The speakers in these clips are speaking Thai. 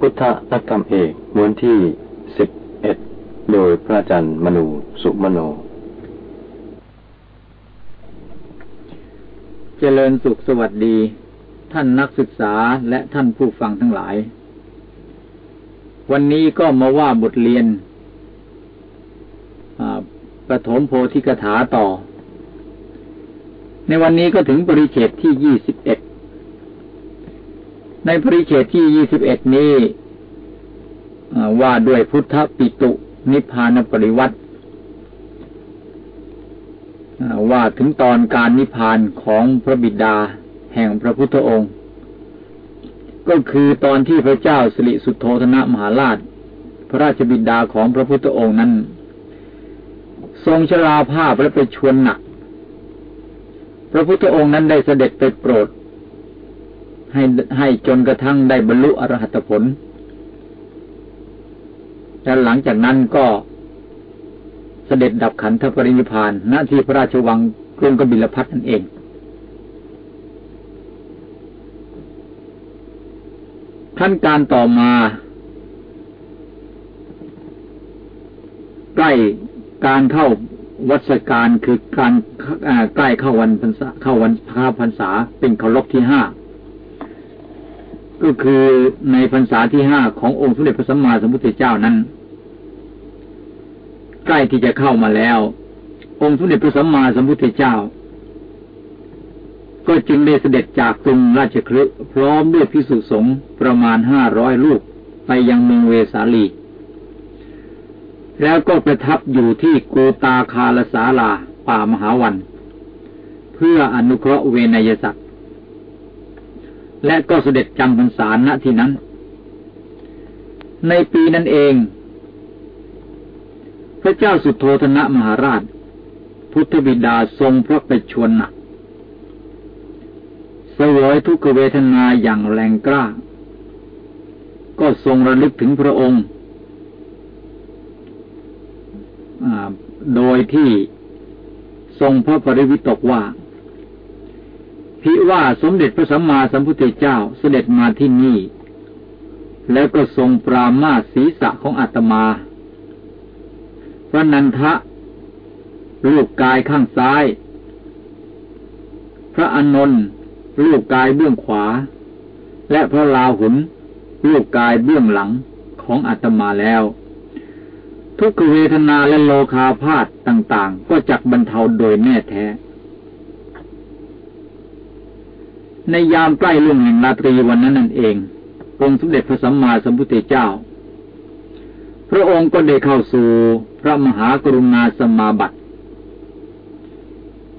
พุทธนักกรรมเอกม้วนที่สิบเอ็ดโดยพระอาจารย์มนูสุมโน เจริญสุขสวัสดี ท่านนักศึกษาและท่านผู้ฟังทั้งหลาย วันนี้ก็มาว่าบทเรียนประถมโพธิกถาต่อ ในวันนี้ก็ถึงปริเฉดที่ยี่สิบเอ็ด ในปริเฉดที่ยี่สิบเอ็ดนี้ว่าด้วยพุทธปิตุนิพพานปริวัติว่าถึงตอนการนิพพานของพระบิดาแห่งพระพุทธองค์ ก็คือตอนที่พระเจ้าสิริสุทโธธนะมหาราช พระราชบิดาของพระพุทธองค์นั้น ทรงชราภาพและไปชวนหนัก พระพุทธองค์นั้นได้เสด็จไปโปรด ให้ให้จนกระทั่งได้บรรลุอรหัตผล และหลังจากนั้นก็เสด็จดับขันธปรินิพานณที่พระราชวังกรุงกบิลพัทนั่นเอง ขั้นการต่อมา ใกล้การเข้าวัชการคือการใกล้เข้าวันพรรษาเข้าวันพาพรรษาเป็นเคารพที่ห้า ก็คือในพรรษาที่ห้าขององค์สมเด็จพระสัมมาสัมพุทธเจ้านั้น ใกล้ที่จะเข้ามาแล้ว องค์สมเด็จพระสัมมาสัมพุทธเจ้า ก็จึงได้เสด็จจากกรุงราชคฤห์พร้อมด้วยพิสุสงฆ์ประมาณห้าร้อยลูกไปยังเมืองเวสาลี แล้วก็ประทับอยู่ที่กูตาคาลสาลาป่ามหาวัน เพื่ออนุเคราะห์เวนยศักดิ และก็เสด็จจำพรรษาณที่นั้น ในปีนั้นเอง พระเจ้าสุโธธนะมหาราช พุทธบิดาทรงพระประชวรหนักสวยทุกเวทนาอย่างแรงกล้า ก็ทรงระลึกถึงพระองค์โดยที่ทรงพระปริวิตกว่า พิว่าสมเด็จพระสัมมาสัมพุทธเจ้าเสด็จมาที่นี่ แล้วก็ทรงปรามาศีรษะของอาตมา พระนันทะรูปกายข้างซ้าย พระอนนท์รูปกายเบื้องขวา และพระลาหุนรูปกายเบื้องหลังของอาตมาแล้ว ทุกเวทนาและโลคาพาธต่าง ๆ ก็จักบรรเทาโดยแน่แท้ ในยามใกล้ลุ่งแห่งราตรีวันนั้นนั่นเององค์สมเด็จพระสัมมาสัมพุทธเจ้า พระองค์ก็ได้เข้าสู่พระมหากรุณาสมาบัติ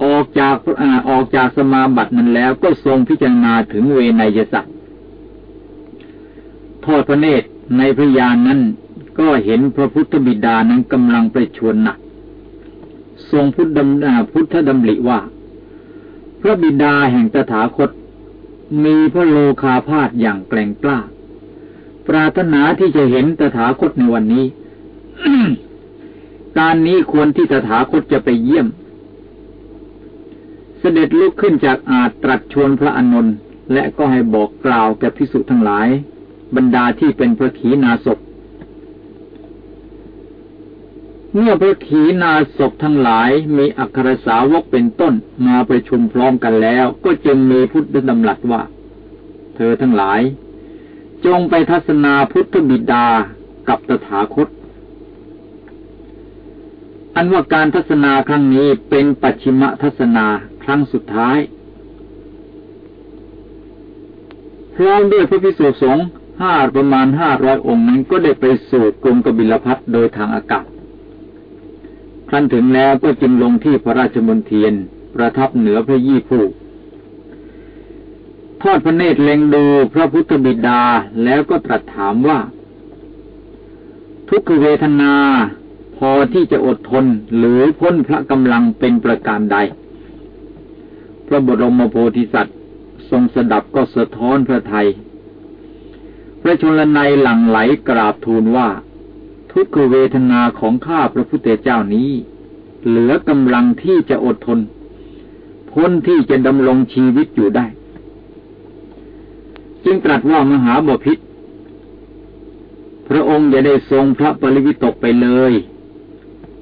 ออกจากออกจากสมาบัตินั้นแล้วก็ทรงพิจารณาถึงเวนยสัตว์ทอดพระเนตรในพระยานนั้นก็เห็นพระพุทธบิดานั้นกำลังประชวนหนัก ทรงพุทธดำพุทธดำริว่า พระบิดาแห่งตถาคต มีพระโลคาพาดอย่างแกล่งกล้า ปรารถนาที่จะเห็นตถาคตในวันนี้ การนี้ควรที่ตถาคตจะไปเยี่ยม เสด็จลุกขึ้นจากอาจตรัสชวนพระอนนท์และก็ให้บอกกล่าวแก่พิสุทั้งหลาย บรรดาที่เป็นพระขีณาสพ เมื่อพระขีณาศพทั้งหลายมีอัครสาวกเป็นต้นมาประชุมพร้อมกันแล้ว ก็จึงมีพุทธดำรัสว่า เธอทั้งหลาย จงไปทัศนาพุทธบิดากับตถาคต อันว่าการทัศนาครั้งนี้เป็นปัจฉิมทัศนาครั้งสุดท้ายพร้อมด้วยพระพิสุสงฆ์ห้าประมาณห้าร้อยองค์นั้นก็ได้ไปสู่กรุงกบิลพัทโดยทางอากาศ ครั้นถึงแล้วก็จึงลงที่พระราชมณียน ประทับเหนือพระยี่ผู้ทอดพระเนตรเล็งดูพระพุทธบิดาแล้วก็ตรัสถามว่า ทุกขเวทนาพอที่จะอดทนหรือพ้นพระกำลังเป็นประการใด พระบรมโพธิสัตว์ ทรงสดับก็สะท้อนพระไทย พระชนลนัยหลั่งไหลกราบทูลว่า ทุกขเวทนาของข้าพระพุทธเจ้านี้ เหลือกำลังที่จะอดทน พ้นที่จะดำรงชีวิตอยู่ได้ จึงตรัสว่ามหาบพิษพระองค์อย่าได้ทรงพระปริวิตกไปเลย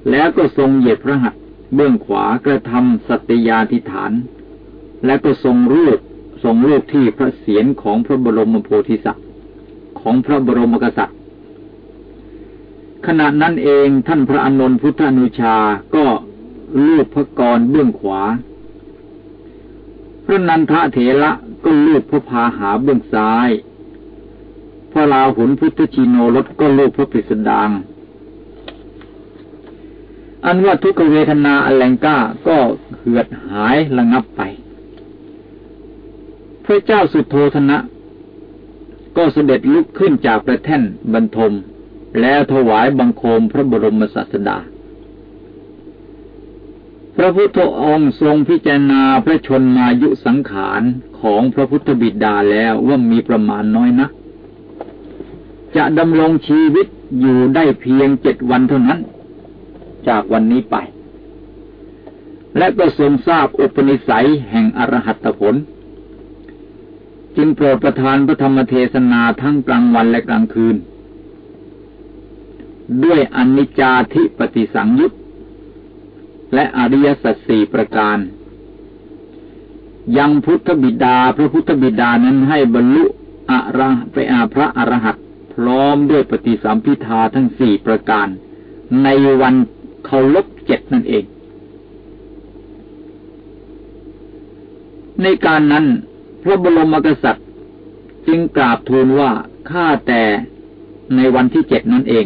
แล้วก็ทรงเหยียดพระหัตถ์เบื้องขวากระทำสัตยาธิฐาน และก็ทรงรูปทรงรูปที่พระเศียรของพระบรมโพธิสัตว์ ของพระบรมกษัตริย์ ขณะนั้นเองท่านพระอนนท์พุทธานุชาก็ลูบพระกรเบื้องขวา พระนันทะเถระก็ลูบพระพาหาเบื้องซ้าย พระลาหุนพุทธชิโนรสก็ลูบพระปิสดางอันว่าทุกเวทนาอันแรงกล้าก็เหือดหายระงับไป พระเจ้าสุโธธนะ ก็เสด็จลุกขึ้นจากประแท่นบรรทม แล้วถวายบังคมพระบรมศาสดา พระพุทธองค์ทรงพิจารณาพระชนมายุสังขารของพระพุทธบิดาแล้วว่ามีประมาณน้อยนะจะดำรงชีวิตอยู่ได้เพียงเจ็ดวันเท่านั้น จากวันนี้ไป และก็ทรงทราบอุปนิสัยแห่งอรหัตผล จึงโปรดประทานพระธรรมเทศนาทั้งกลางวันและกลางคืน ด้วยอนิจจาธิปฏิสังยุตและอริยสัจสี่ประการ ยังพุทธบิดาพระพุทธบิดานั้นให้บรรลุอระไปอาพระอรหัตพร้อมด้วยปฏิสัมพิทาทั้งสี่ประการ ในวันเคารพเจ็ดนั่นเอง ในการนั้นพระบรมกษัตริย์ จึงกราบทูลว่าข้าแต่ในวันที่เจ็ดนั่นเอง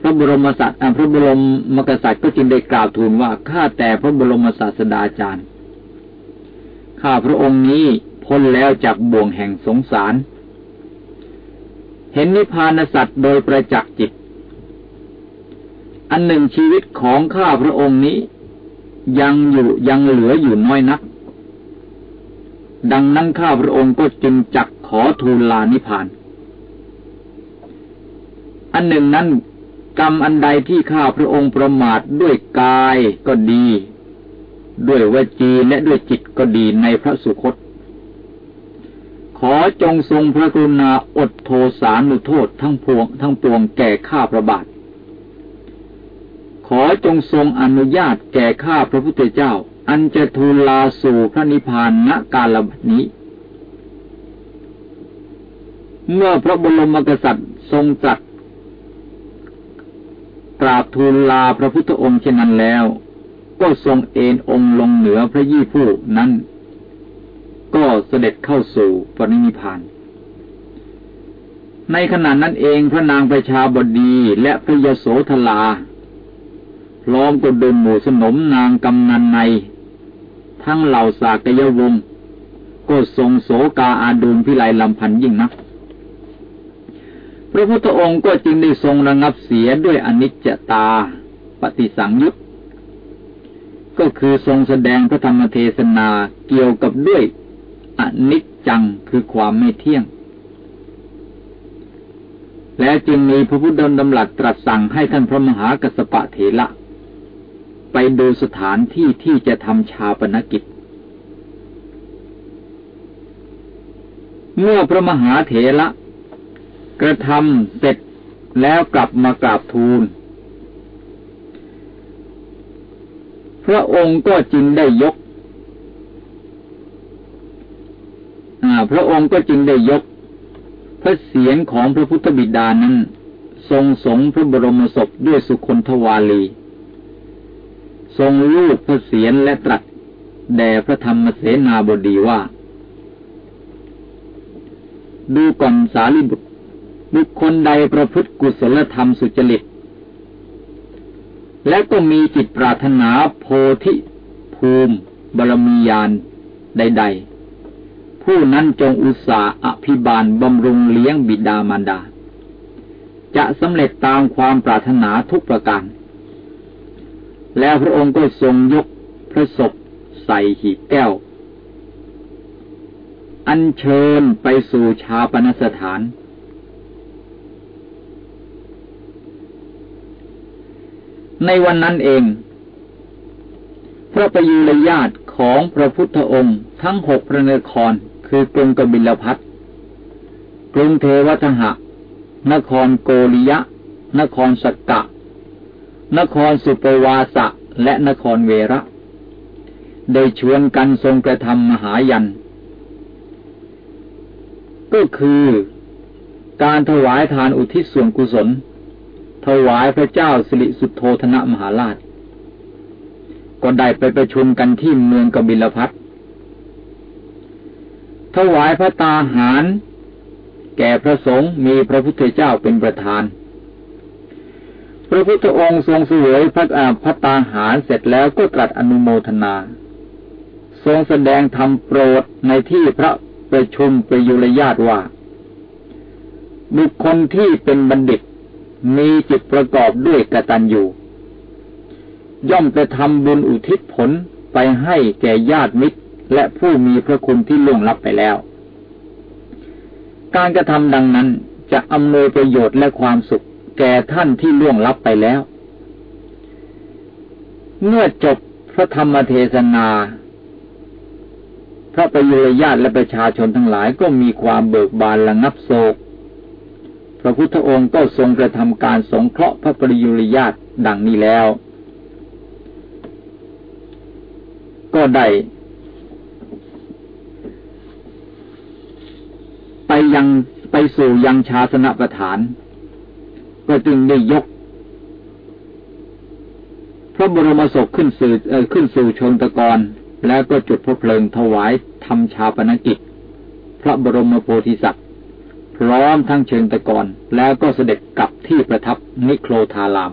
พระบรมศาสตร์พระบรมมกษัตริย์ก็จึงได้กล่าวทูลว่าข้าแต่พระบรมศาสดาจารย์ข้าพระองค์นี้พ้นแล้วจากบ่วงแห่งสงสาร เห็นนิพพานสัตว์โดยประจักษ์จิต อันหนึ่งชีวิตของข้าพระองค์นี้ ยังอยู่ยังเหลืออยู่น้อยนัก ดังนั้นข้าพระองค์ก็จึงจักขอทูลลานิพาน อันหนึ่งนั้น กรรมอันใดที่ข้าพระองค์ประมาทด้วยกายก็ดี ด้วยวจีและด้วยจิตก็ดีในพระสุคต ขอจงทรงพระกรุณาอดโทสานุโทษทั้งพวงทั้งปวงแก่ข้าพระบาท ขอจงทรงอนุญาตแก่ข้าพระพุทธเจ้า อันจะทูลลาสู่พระนิพพานณกาลนี้เมื่อพระบรมกษัตริย์ทรงจัด กราบทูลลาพระพุทธองค์เช่นนั้นแล้ว ก็ทรงเอนองค์ลงเหนือพระยี่ผู้นั้น ก็เสด็จเข้าสู่ปรินิพาน ในขณะนั้นเองพระนางประชาบดีและพระยโสธลา ล้อมกดดุมหมู่สนมนางกำนันใน ทั้งเหล่าสากยวงศ์ก็ทรงโสกาอาดูลพิไลลำพันยิ่งนัก พระพุทธองค์ก็จึงได้ทรงระงับเสียด้วยอนิจจตา ปฏิสังยุตก็คือทรงแสดงพระธรรมเทศนาเกี่ยวกับด้วยอนิจจังคือความไม่เที่ยง และจึงมีพระพุทธดำรัสตรัสสั่งให้ท่านพระมหากัสปะเถระไปดูสถานที่ที่จะทำชาปนกิจ เมื่อพระมหาเถระ กระทำเสร็จแล้วกลับมากราบทูล พระองค์ก็จึงได้ยกพระองค์ก็จึงได้ยก พระเสียงของพระพุทธบิดานั้น ทรงสงพระบรมศพด้วยสุคนทวาลี ทรงลูกพระเศียรและตรัสแด่พระธรรมเสนาบดีว่า ดูก่อนสารีบุตร บุคคลใดประพฤติกุศลธรรมสุจริต และก็มีจิตปรารถนาโพธิภูมิบรมียานใด ๆ ผู้นั้นจงอุตสาห์อภิบาลบำรุงเลี้ยงบิดามารดา จะสำเร็จตามความปรารถนาทุกประการ แล้วพระองค์ก็ทรงยกพระศพใส่หีบแก้ว อัญเชิญไปสู่ชาปนสถาน ในวันนั้นเอง พระประยุรญาติของพระพุทธองค์ทั้งหกพระนคร คือกรุงกบิลพัทกรุงเทวทหะ นครโกริยะ นครสกกะ นครสุปวาสะ และนครเวระ ได้ชวนกันทรงกระทำมหายัน ก็คือการถวายทานอุทิศส่วนกุศล ถวายพระเจ้าสิริสุทโธธนะมหาราช ก็ได้ไปประชุมกันที่เมืองกบิลพัทถวายพระตาหาร แก่พระสงฆ์มีพระพุทธเจ้าเป็นประธาน พระพุทธองค์ทรงเสวยพระพระตาหารเสร็จแล้วก็ตรัสอนุโมทนา ทรงแสดงธรรมโปรดในที่พระประชุมประยุรญาตว่า บุคคลที่เป็นบัณฑิต มีจิตประกอบด้วยกตัญญูย่อมจะทำบุญอุทิศผลไปให้แก่ญาติมิตร และผู้มีพระคุณที่ล่วงลับไปแล้ว การกระทำดังนั้นจะอำนวยประโยชน์และความสุข แก่ท่านที่ล่วงลับไปแล้ว เมื่อจบพระธรรมเทศนาพระประยุรญาติและประชาชนทั้งหลายก็มีความเบิกบานระงับโศก พระพุทธองค์ก็ทรงกระทำการสงเคราะห์พระปริยุรญาตดังนี้แล้ว ก็ได้ไปยังไปสู่ยังชาสนประฐาน ก็จึงได้ยก พระบรมศพขึ้นสู่ขึ้นสู่ชนตะกร แล้วก็จุดพระเพลิงถวายทำชาปนกิจ พระบรมโพธิสัตว์ พร้อมทั้งเชิงตะกรแล้วก็เสด็จกลับที่ประทับนิโครธาราม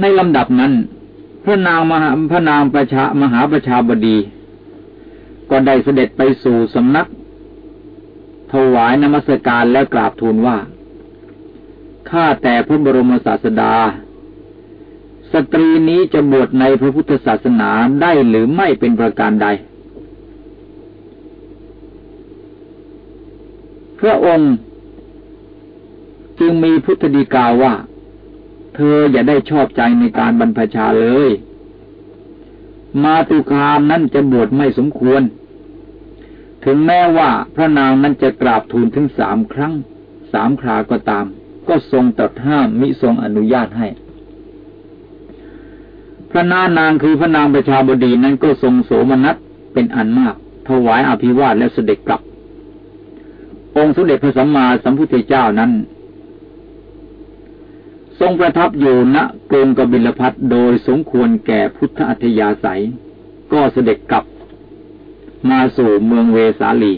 ในลำดับนั้น พระนางมหาพระนางประชามหาประชาบดี ก็ได้เสด็จไปสู่สำนัก ถวายนมัสการและกราบทูลว่าข้าแต่พระบรมศาสดา สตรีนี้จะบวชในพระพุทธศาสนาได้หรือไม่เป็นประการใด พระองค์จึงมีพุทธดีกาว่า เธออย่าได้ชอบใจในการบรรพชาเลย มาตุคามนั้นจะบวชไม่สมควร ถึงแม้ว่าพระนางนั้นจะกราบทูลถึงสามครั้ง สามคราก็ตาม ก็ทรงตัดห้ามมิทรงอนุญาตให้ พระนานางคือพระนางประชาบดีนั้นก็ทรงโสมนัสเป็นอันมาก ถวายอภิวาทและเสด็จกลับ องค์สมเด็จพระสัมมาสัมพุทธเจ้านั้น ทรงประทับอยู่ณกรุงกบิลพัทโดยสมควรแก่พุทธอัธยาศัย ก็เสด็จกลับ มาสู่เมืองเวสาลี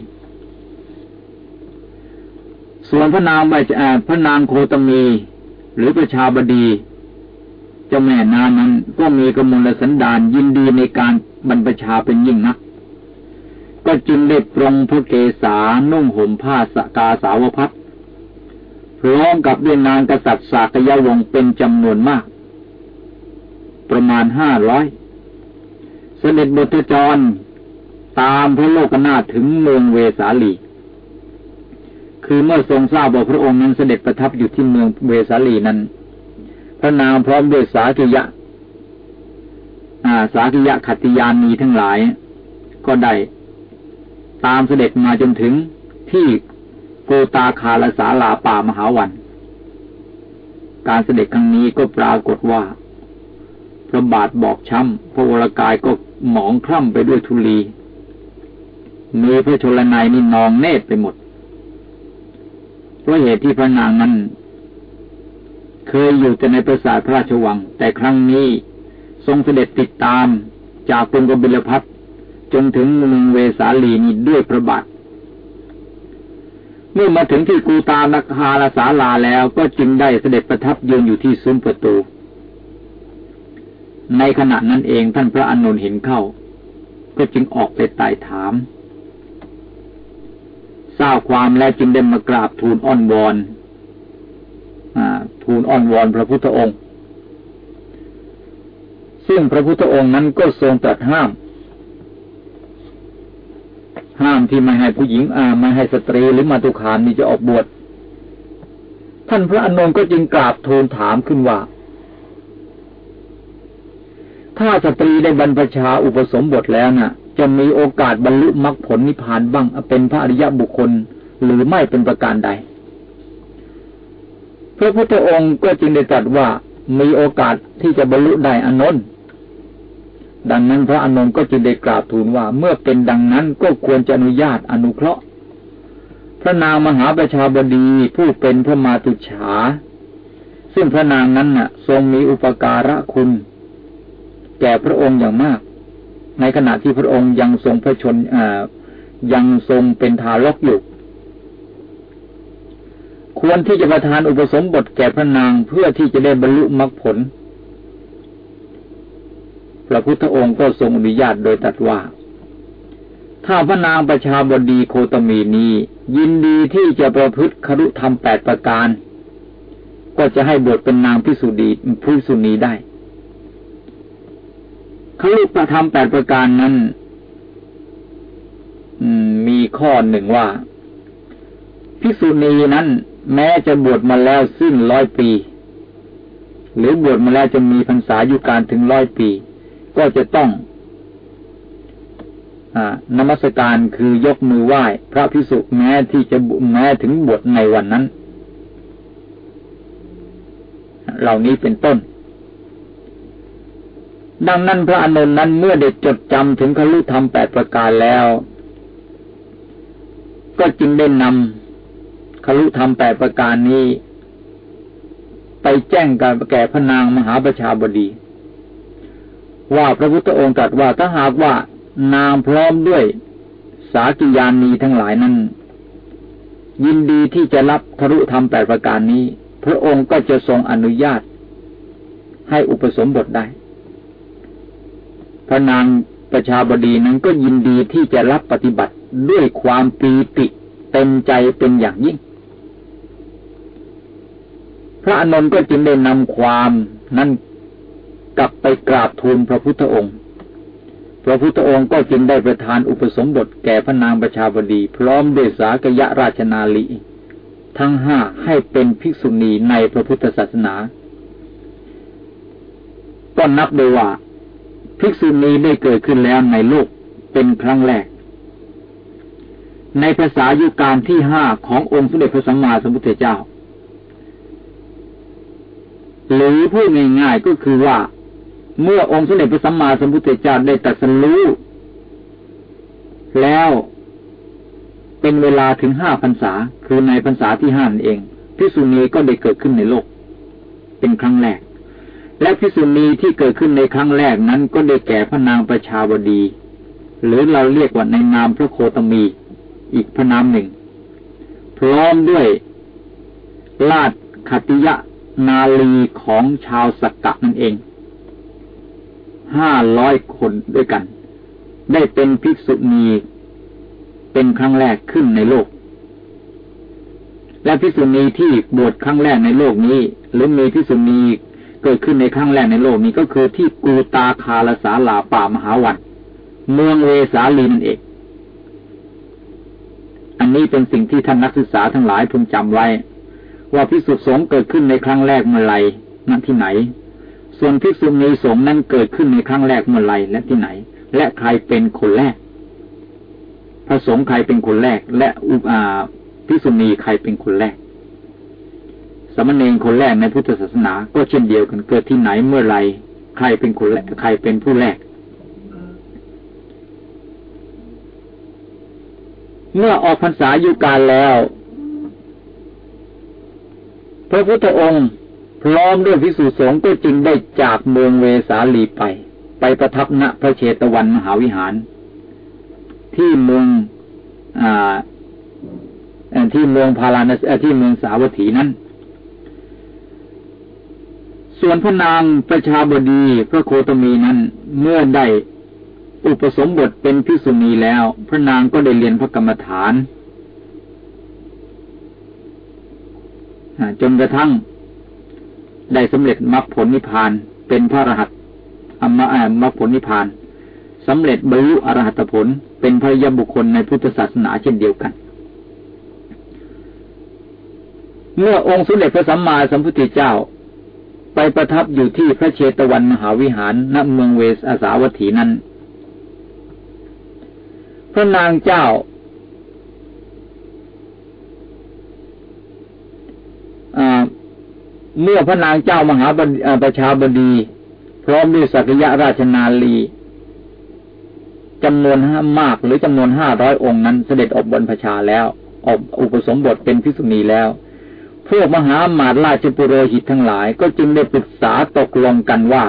ส่วนพระนางใบพระนางโคตมี หรือประชาบดีเจ้าแม่นานั้นก็มีกมลสันดานยินดีในการบรรพชาเป็นยิ่งนัก ก็จึงได้ปรงพระเกศานุ่งห่มผ้าสกาสาวพัดพร้อมกับด้วยนางกษัตริย์สากยวงศ์เป็นจำนวนมาก ประมาณห้าร้อยเสด็จบทจรตามพระโลกนาถถึงเมืองเวสาลี คือเมื่อทรงทราบว่าพระองค์นั้นเสด็จประทับอยู่ที่เมืองเวสาลีนั้น พระนางพร้อมด้วยสากิยะสากิยะขัตติยานีทั้งหลาย ก็ได้ ตามเสด็จมาจนถึงที่โกตาคาลสาลาป่ามหาวัน การเสด็จครั้งนี้ก็ปรากฏว่า พระบาทบอกช้ำพระวรากายก็หมองคล่ำไปด้วยทุลีมีพระชลนายนี่นองเนตรไปหมด เพราะเหตุที่พระนางนั้น เคยอยู่แต่ในประสาทพระราชวัง แต่ครั้งนี้ทรงเสด็จติดตามจากกรุงกบิลพัท จนถึงเมืองเวสาลีนี้ด้วยพระบาทเมื่อมาถึงที่กูตานักฮาลาสาลาแล้วก็จึงได้เสด็จประทับยืนอยู่ที่ซุ้มประตู ในขณะนั้นเองท่านพระอนุนเห็นเข้า ก็จึงออกไปไต่ถามทราบความแล้วจึงได้มากราบทูลอ้อนวอนทูลอ้อนวอนพระพุทธองค์ ซึ่งพระพุทธองค์นั้นก็ทรงตรัสห้าม ห้ามที่ไม่ให้ผู้หญิงอาไม่ให้สตรีหรือมาตุคามนี่จะออกบวชท่านพระอนุนก็จึงกราบทูลถามขึ้นว่า ถ้าสตรีได้บรรพชาอุปสมบทแล้วนะ่ะ จะมีโอกาสบรรลุมรรคผลนิพพานบ้างเป็นพระอริยบุคคลหรือไม่เป็นประการใด พระพุทธองค์ก็จึงได้ตรัสว่ามีโอกาสที่จะบรรลุได้อนนท์ ดังนั้นพระอนนท์ก็จึงได้กราบทูลว่าเมื่อเป็นดังนั้นก็ควรจะอนุญาตอนุเคราะห์ พระนางมหาประชาบดีผู้เป็นพระมาตุฉา ซึ่งพระนางนั้นน่ะ ทรงมีอุปการะคุณ แก่พระองค์อย่างมาก ในขณะที่พระองค์ยังทรงพระชนยังทรงเป็นทารกอยู่ควรที่จะประทานอุปสมบทแก่พระนางเพื่อที่จะได้บรรลุมรรคผล พระพุทธองค์ก็ทรงอนุญาตโดยตัดว่า ถ้าพระนางประชาบดีโคตมีนี้ ยินดีที่จะประพฤติครุธรรมแปดประการ ก็จะให้บวชเป็นนางพิสุดีพิสุณีได้ครุประธรรมแปดประการนั้นมีข้อหนึ่งว่าพิสุณีนั้น แม้จะบวชมาแล้วสิ้นร้อยปี หรือบวชมาแล้วจะมีพรรษาอยู่การถึงร้อยปี ก็จะต้องอนมัสการคือยกมือไหว้ พระพิสุแม้ที่จะแม้ถึงบวชในวันนั้น เหล่านี้เป็นต้น ดังนั้นพระอนุนนั้นเมื่อเด็กจดจำถึงคลุธรรมแปดประการแล้ว ก็จึงได้นำคลุธรรมแปดประการนี้ ไปแจ้งการแก่พระนางมหาประชาบดี ว่าพระพุทธองค์ตรัสว่าถ้าหากว่านางพร้อมด้วยสากิยานีทั้งหลายนั้น ยินดีที่จะรับครุธรรมแปดประการนี้ พระองค์ก็จะทรงอนุญาต ให้อุปสมบทได้ พระนางประชาบดีนั้นก็ยินดีที่จะรับปฏิบัติด้วยความปีติเต็มใจเป็นอย่างยิ่ง พระอนนท์ก็จึงได้นำความนั้น กลับไปกราบทูลพระพุทธองค์ พระพุทธองค์ก็จึงได้ประทานอุปสมบทแก่พระนางประชาบดี พร้อมด้วยสากยะราชนาลีทั้งห้าให้เป็นภิกษุณีในพระพุทธศาสนา ก็นับโดยว่าภิกษุณีได้เกิดขึ้นแล้วในโลกเป็นครั้งแรก ในภาษายุการที่ห้าขององค์สมเด็จพระสัมมาสัมพุทธเจ้า หรือพูดง่ายๆก็คือว่า เมื่อองค์สมเด็จพระสัมมาสัมพุทธเจ้าได้ตรัสรู้แล้วเป็นเวลาถึงห้าพรรษา คือในพรรษาที่ห้านเองพิสุณีก็ได้เกิดขึ้นในโลก เป็นครั้งแรก และพิสุณีที่เกิดขึ้นในครั้งแรกนั้นก็ได้แก่พระนางประชาวดี หรือเราเรียกว่าในนามพระโคตมี อีกพระนามหนึ่ง พร้อมด้วยลาดขติยะนาลีของชาวสกกะนั่นเอง ห้าร้อยคนด้วยกัน ได้เป็นภิกษุณีเป็นครั้งแรกขึ้นในโลก และภิกษุณีที่บวชครั้งแรกในโลกนี้ หรือมีภิกษุณีเกิดขึ้นในครั้งแรกในโลกนี้ก็คือที่กูตาคาลสาลาป่ามหาวันเมืองเวสาลีนั่นเอง อันนี้เป็นสิ่งที่ท่านนักศึกษาทั้งหลายพึงจำไว้ ว่าพิสุสงเกิดขึ้นในครั้งแรกเมื่อไรณที่ไหน ส่วนพิสุณีสงนั้นเกิดขึ้นในครั้งแรกเมื่อไรและที่ไหน และใครเป็นคนแรก พระสงฆ์ใครเป็นคนแรก และอุอาพิสุณีใครเป็นคนแรก สมณเณรคนแรกในพุทธศาสนา ก็เช่นเดียวกันเกิดที่ไหนเมื่อไรใครเป็นคนแรกใครเป็นผู้แรก เมื่อออกพรรษาอยู่การแล้ว พระพุทธองค์ พร้อมด้วยพิสุสงฆ์ก็จึงได้จากเมืองเวสาลีไป ไปประทับณพระเชตวันมหาวิหาร ที่เมืองอ่าที่เมืองพาราณสที่เมืองสาวัตถีนั้น ส่วนพระนางประชาบดีพระโคตมีนั้นเมื่อได้อุปสมบทเป็นพิสุณีแล้ว พระนางก็ได้เรียนพระกรรมฐานจนกระทั่ง ได้สำเร็จมรรคผลนิพพาน เป็นพระรหัสอมะมรรคผลนิพพานสำเร็จบรรลุอรหัตผล เป็นพระยบุคคลในพุทธศาสนาเช่นเดียวกัน เมื่อองค์สมเด็จพระสัมมาสัมพุทธเจ้า ไปประทับอยู่ที่พระเชตวันมหาวิหารณเมืองเวสอาสาวัตถีนั้น พระนางเจ้า เมื่อพระนางเจ้ามหาประชาบดี พร้อมด้วยสักยะราชนาลีจำนวนห้ามากหรือจำนวนห้าร้อยองค์นั้นเสด็จอบบนพระชาแล้วออกอุปสมบทเป็นพิสุณีแล้ว พวกมหาหมาราชปุโรหิตทั้งหลาย ก็จึงได้ปรึกษาตกลงกันว่า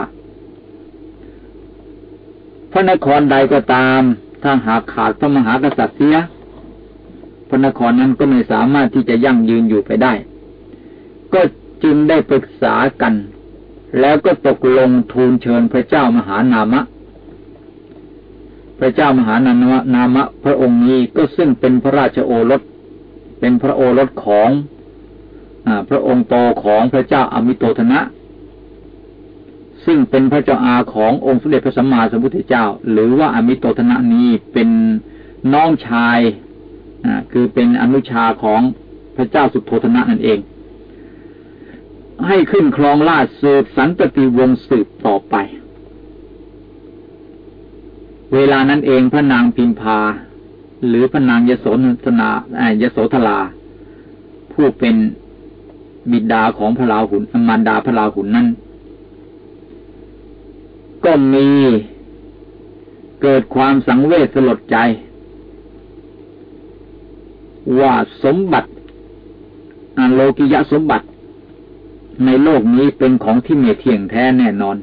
พระนครใดก็ตาม ถ้าหากขาดพระมหากษัตริย์เสียพระนครนั้นก็ไม่สามารถที่จะยั่งยืนอยู่ไปได้ ก็ จึงได้ปรึกษากัน แล้วก็ตกลงทูลเชิญพระเจ้ามหานามะ พระเจ้ามหานามะนามะ พระองค์นี้ก็ซึ่งเป็นพระราชโอรส เป็นพระโอรสของอพระองค์โตของพระเจ้าอมิโตธนะ ซึ่งเป็นพระเจ้าอาขององค์สมเด็จพระสัมมาสัมพุทธเจ้า หรือว่าอมิโตธนะนี้เป็นน้องชายคือเป็นอนุชาของพระเจ้าสุโธธนะนั่นเอง ให้ขึ้นครองราชสืบสันตติวงศ์สืบต่อไป เวลานั้นเองพระนางพิมพา หรือพระนางยโสธนายโสธรา ผู้เป็นบิดาของพระราหุนมารดาพระราหุนนั้น ก็มีเกิดความสังเวชสลดใจ ว่าสมบัติอโลกิยะสมบัติ ในโลกนี้เป็นของที่เมเที่ยงแท้แน่นอน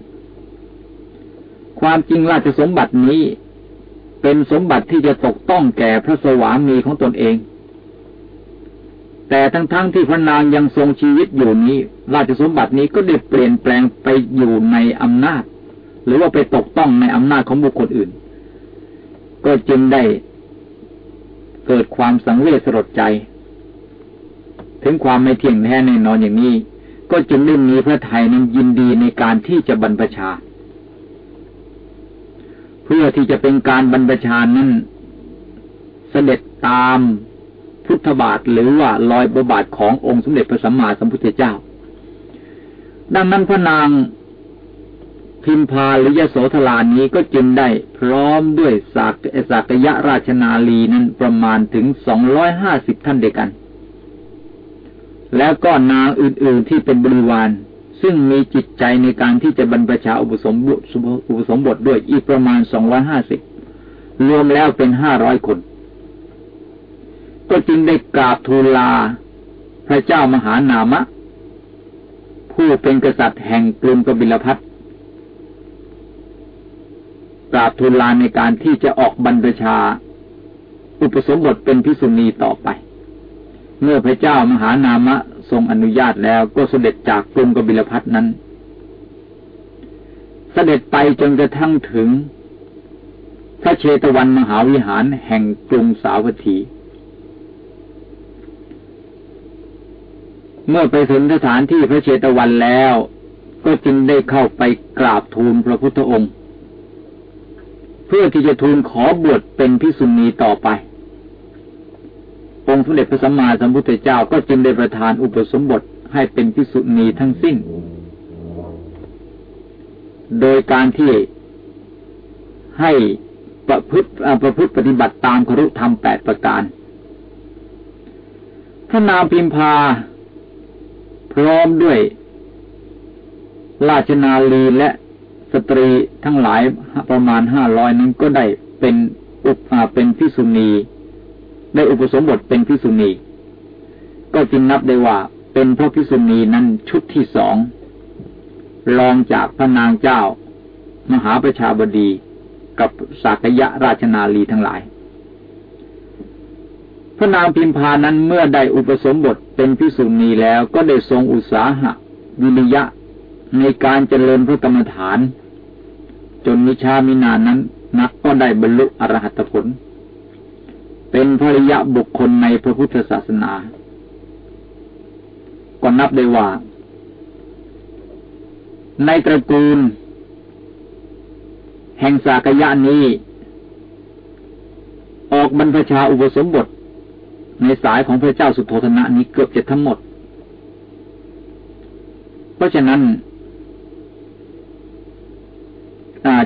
ความจริงราชสมบัตินี้เป็นสมบัติที่จะตกต้องแก่พระสวามีของตนเอง แต่ทั้งๆทที่พระนางยังทรงชีวิตอยู่นี้ ราชสมบัตินี้ก็ได้เปลี่ยนแปลงไปอยู่ในอำนาจ หรือว่าไปตกต้องในอำนาจของบุคคลอื่น ก็จึงได้เกิดความสังเวชสลดใจ ถึงความไม่เที่ยงแท้แน่นอนอย่างนี้ ก็จึงได้มีพระไทยนั้นยินดีในการที่จะบรรพชา เพื่อที่จะเป็นการบรรพชานั้นเสด็จตามพุทธบาทหรือว่าลอยบบาทขององค์สมเด็จพระสัมมาสัมพุทธเจ้า ดังนั้นพระนางพิมพาหรือยโสธรานี้ก็จึงได้พร้อมด้วยสากสากยะราชนาลีนั้นประมาณถึงสองร้อยห้าสิบท่านเดียกัน แล้วก็นางอื่นๆที่เป็นบริวาร ซึ่งมีจิตใจในการที่จะบรรพชาอุปสมบทอุปสมบทด้วยอีกประมาณสองร้อยห้าสิบรวมแล้วเป็นห้าร้อยคน ก็จึงได้กราบทูลลา พระเจ้ามหานามะ ผู้เป็นกษัตริย์แห่งกรุงกบิลพัทกราบทูลลาในการที่จะออกบรรพชา อุปสมบทเป็นพิสุณีต่อไป เมื่อพระเจ้ามหานามะทรงอนุญาตแล้วก็เสด็จจากกรุงกบิลพัทนั้น เสด็จไปจนกระทั่งถึง พระเชตวันมหาวิหารแห่งกรุงสาวัตถี เมื่อไปถึงสถานที่พระเชตวันแล้ว ก็จึงได้เข้าไปกราบทูลพระพุทธองค์ เพื่อที่จะทูลขอบวชเป็นพิสุณีต่อไป องค์สมเด็จพระสัมมาสัมพุทธเจ้าก็จึงได้ประทานอุปสมบทให้เป็นพิสุณีทั้งสิ้น โดยการที่ให้ประพฤติประพฤติปฏิบัติตามครุธรรมแปดประการพระนามพิมพา พร้อมด้วย ราชนาลีและสตรีทั้งหลายประมาณห้าร้อยนั้นก็ได้เป็นอุปเป็นพิสุณี ได้อุปสมบทเป็นพิสุณีก็จึงนับได้ว่าเป็นพระพิสุณีนั้นชุดที่สองรองจากพระนางเจ้า มหาประชาบดีกับสากยะราชนาลีทั้งหลาย พระนางพิมพานั้นเมื่อได้อุปสมบทเป็นพิสุณีแล้วก็ได้ทรงอุตสาหะวิริยะในการเจริญพระกรรมฐาน จนมิชามินานั้นนักก็ได้บรรลุอรหัตผล เป็นภริยะบุคคลในพระพุทธศาสนา ก็นับได้ว่า ในตระกูล แห่งสากยะนี้ ออกบรรพชาอุปสมบท ในสายของพระเจ้าสุโธธนะนี้เกือบจะทั้งหมด เพราะฉะนั้น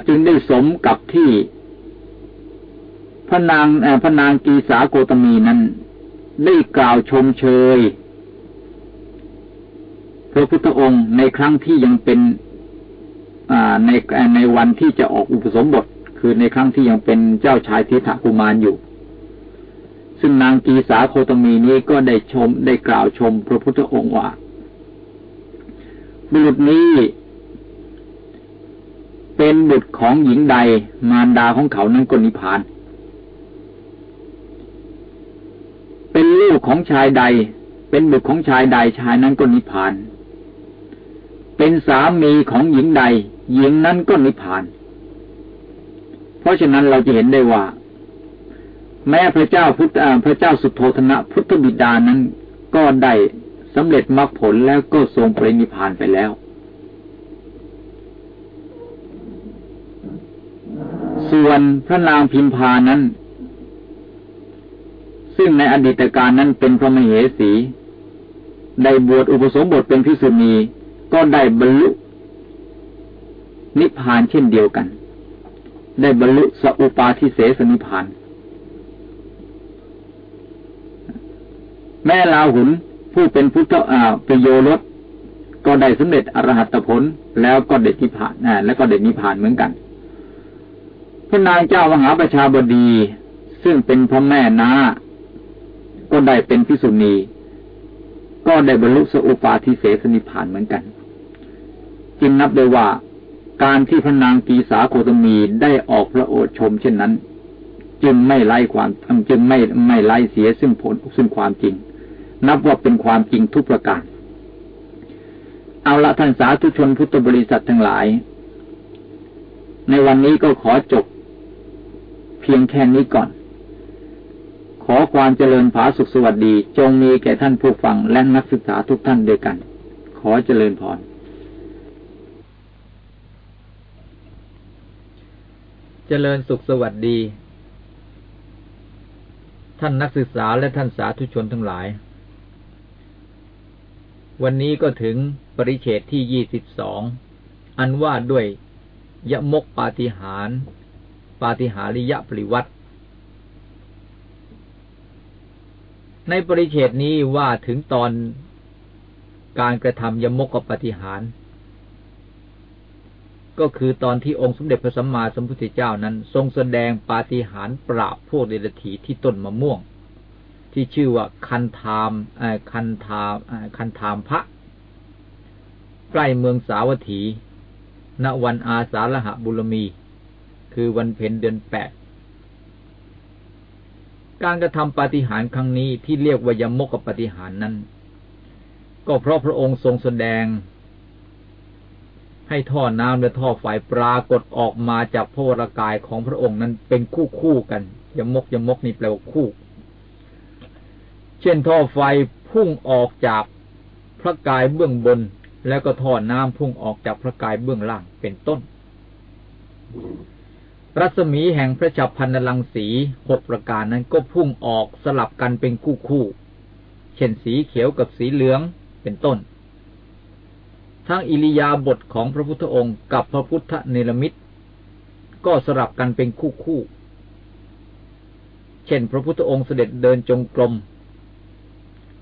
จึงได้สมกับที่ พระนางพระนางกีสาโกตมีนั้นได้กล่าวชมเชย พระพุทธองค์ในครั้งที่ยังเป็นในในวันที่จะออกอุปสมบท คือในครั้งที่ยังเป็นเจ้าชายทิฏฐกุมารอยู่ ซึ่งนางกีสาโคตมีนี้ก็ได้ชมได้กล่าวชม พระพุทธองค์ว่าบุรุษนี้เป็นบุตรของหญิงใดมารดาของเขานั้นก็นิพพานเป็น ลูกของชายใด เป็นบุตรของชายใดชายนั้นก็นิพพาน เป็นสามีของหญิงใด หญิงนั้นก็นิพพาน เพราะฉะนั้นเราจะเห็นได้ว่า แม้พระเจ้าพุทธพระเจ้าสุโธธนะพุทธบิดานั้นก็ได้สำเร็จมรรคผลแล้วก็ทรงปรินิพานไปแล้ว ส่วนพระนางพิมพานั้น ซึ่งในอดีตการนั้นเป็นพระมเหสี ได้บวชอุปสมบทเป็นพิสุณีก็ได้บรรลุนิพพานเช่นเดียวกัน ได้บรรลุสัพปาทิเสสนิพพาน แม่ลาหุนผู้เป็นพุทธอ่าประโยรสก็ได้สำเร็จอรหัตผลแล้วก็เด็ดนิพพานแล้วก็เด็ดนิพพานเหมือนกัน พระนางเจ้ามหาประชาบดี ซึ่งเป็นพ่อแม่นา ก็ได้เป็นพิสุณี ก็ได้บรรลุสอุปาทิเสสนิพพานเหมือนกัน จึงนับได้ว่าการที่พระนางกีสาโคตมีได้ออกพระโอษชมเช่นนั้น จึงไม่ไล่ความจึงไม่ไม่ไล่เสียซึ่งผลซึ่งความจริง นับว่าเป็นความจริงทุกประการ เอาละท่านสาธุชนพุทธบริษัททั้งหลาย ในวันนี้ก็ขอจบเพียงแค่นี้ก่อน ขอความเจริญผาสุขสวัสดี จงมีแก่ท่านผู้ฟังและนักศึกษาทุกท่านด้วยกัน ขอเจริญพรเจริญสุขสวัสดี ท่านนักศึกษาและท่านสาธุชนทั้งหลาย วันนี้ก็ถึงปริเฉตที่ยี่สิบสองอันว่าด้วยยมกปาฏิหาร ปาฏิหาริยปริวัติ ในปริเฉตนี้ว่าถึงตอนการกระทำยมกปฏิหาร ก็คือตอนที่องค์สมเด็จพระสัมมาสัมพุทธเจ้านั้น ทรงแสดงปาฏิหารปราบพวกเดรัจฉีที่ต้นมะม่วง ที่ชื่อว่าคันธามคันธามคันธามพระ ใกล้เมืองสาวัตถี ณวันอาสาฬหะบุรมี คือวันเพ็ญเดือนแปด การกระทำปาฏิหาริย์ครั้งนี้ที่เรียกว่ายมกปฏิหารนั้น ก็เพราะพระองค์ทรงแสดง ให้ท่อน้ำและท่อไฟปรากฏออกมาจากพระวรากายของพระองค์นั้นเป็นคู่คู่กันยมกยมกนี่แปลว่าคู่ เช่นท่อไฟพุ่งออกจากพระกายเบื้องบน แล้วก็ท่อน้ำพุ่งออกจากพระกายเบื้องล่างเป็นต้น รัศมีแห่งพระจับพันลังสีหกประการนั้นก็พุ่งออกสลับกันเป็นคู่คู่ เช่นสีเขียวกับสีเหลืองเป็นต้น ทั้งอิริยาบถของพระพุทธองค์กับพระพุทธเนรมิตก็สลับกันเป็นคู่คู่ เช่น พระพุทธองค์เสด็จเดินจงกรม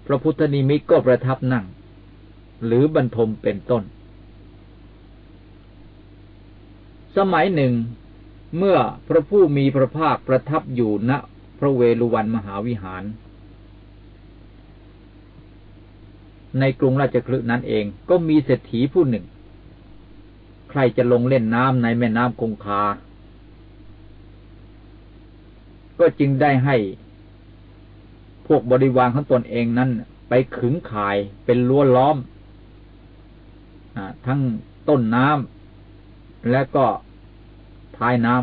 พระพุทธนิมิตก็ประทับนั่ง หรือบรรทมเป็นต้น สมัยหนึ่ง เมื่อพระผู้มีพระภาคประทับอยู่ณพระเวลุวันมหาวิหาร ในกรุงราชคลึนั้นเองก็มีเศรษฐีผู้หนึ่ง ใครจะลงเล่นน้ำในแม่น้ำคงคา ก็จึงได้ให้พวกบริวารของตนเองนั้น ไปขึงข่ายเป็นรั้วล้อมอทั้งต้นน้ำและก็ ท้ายน้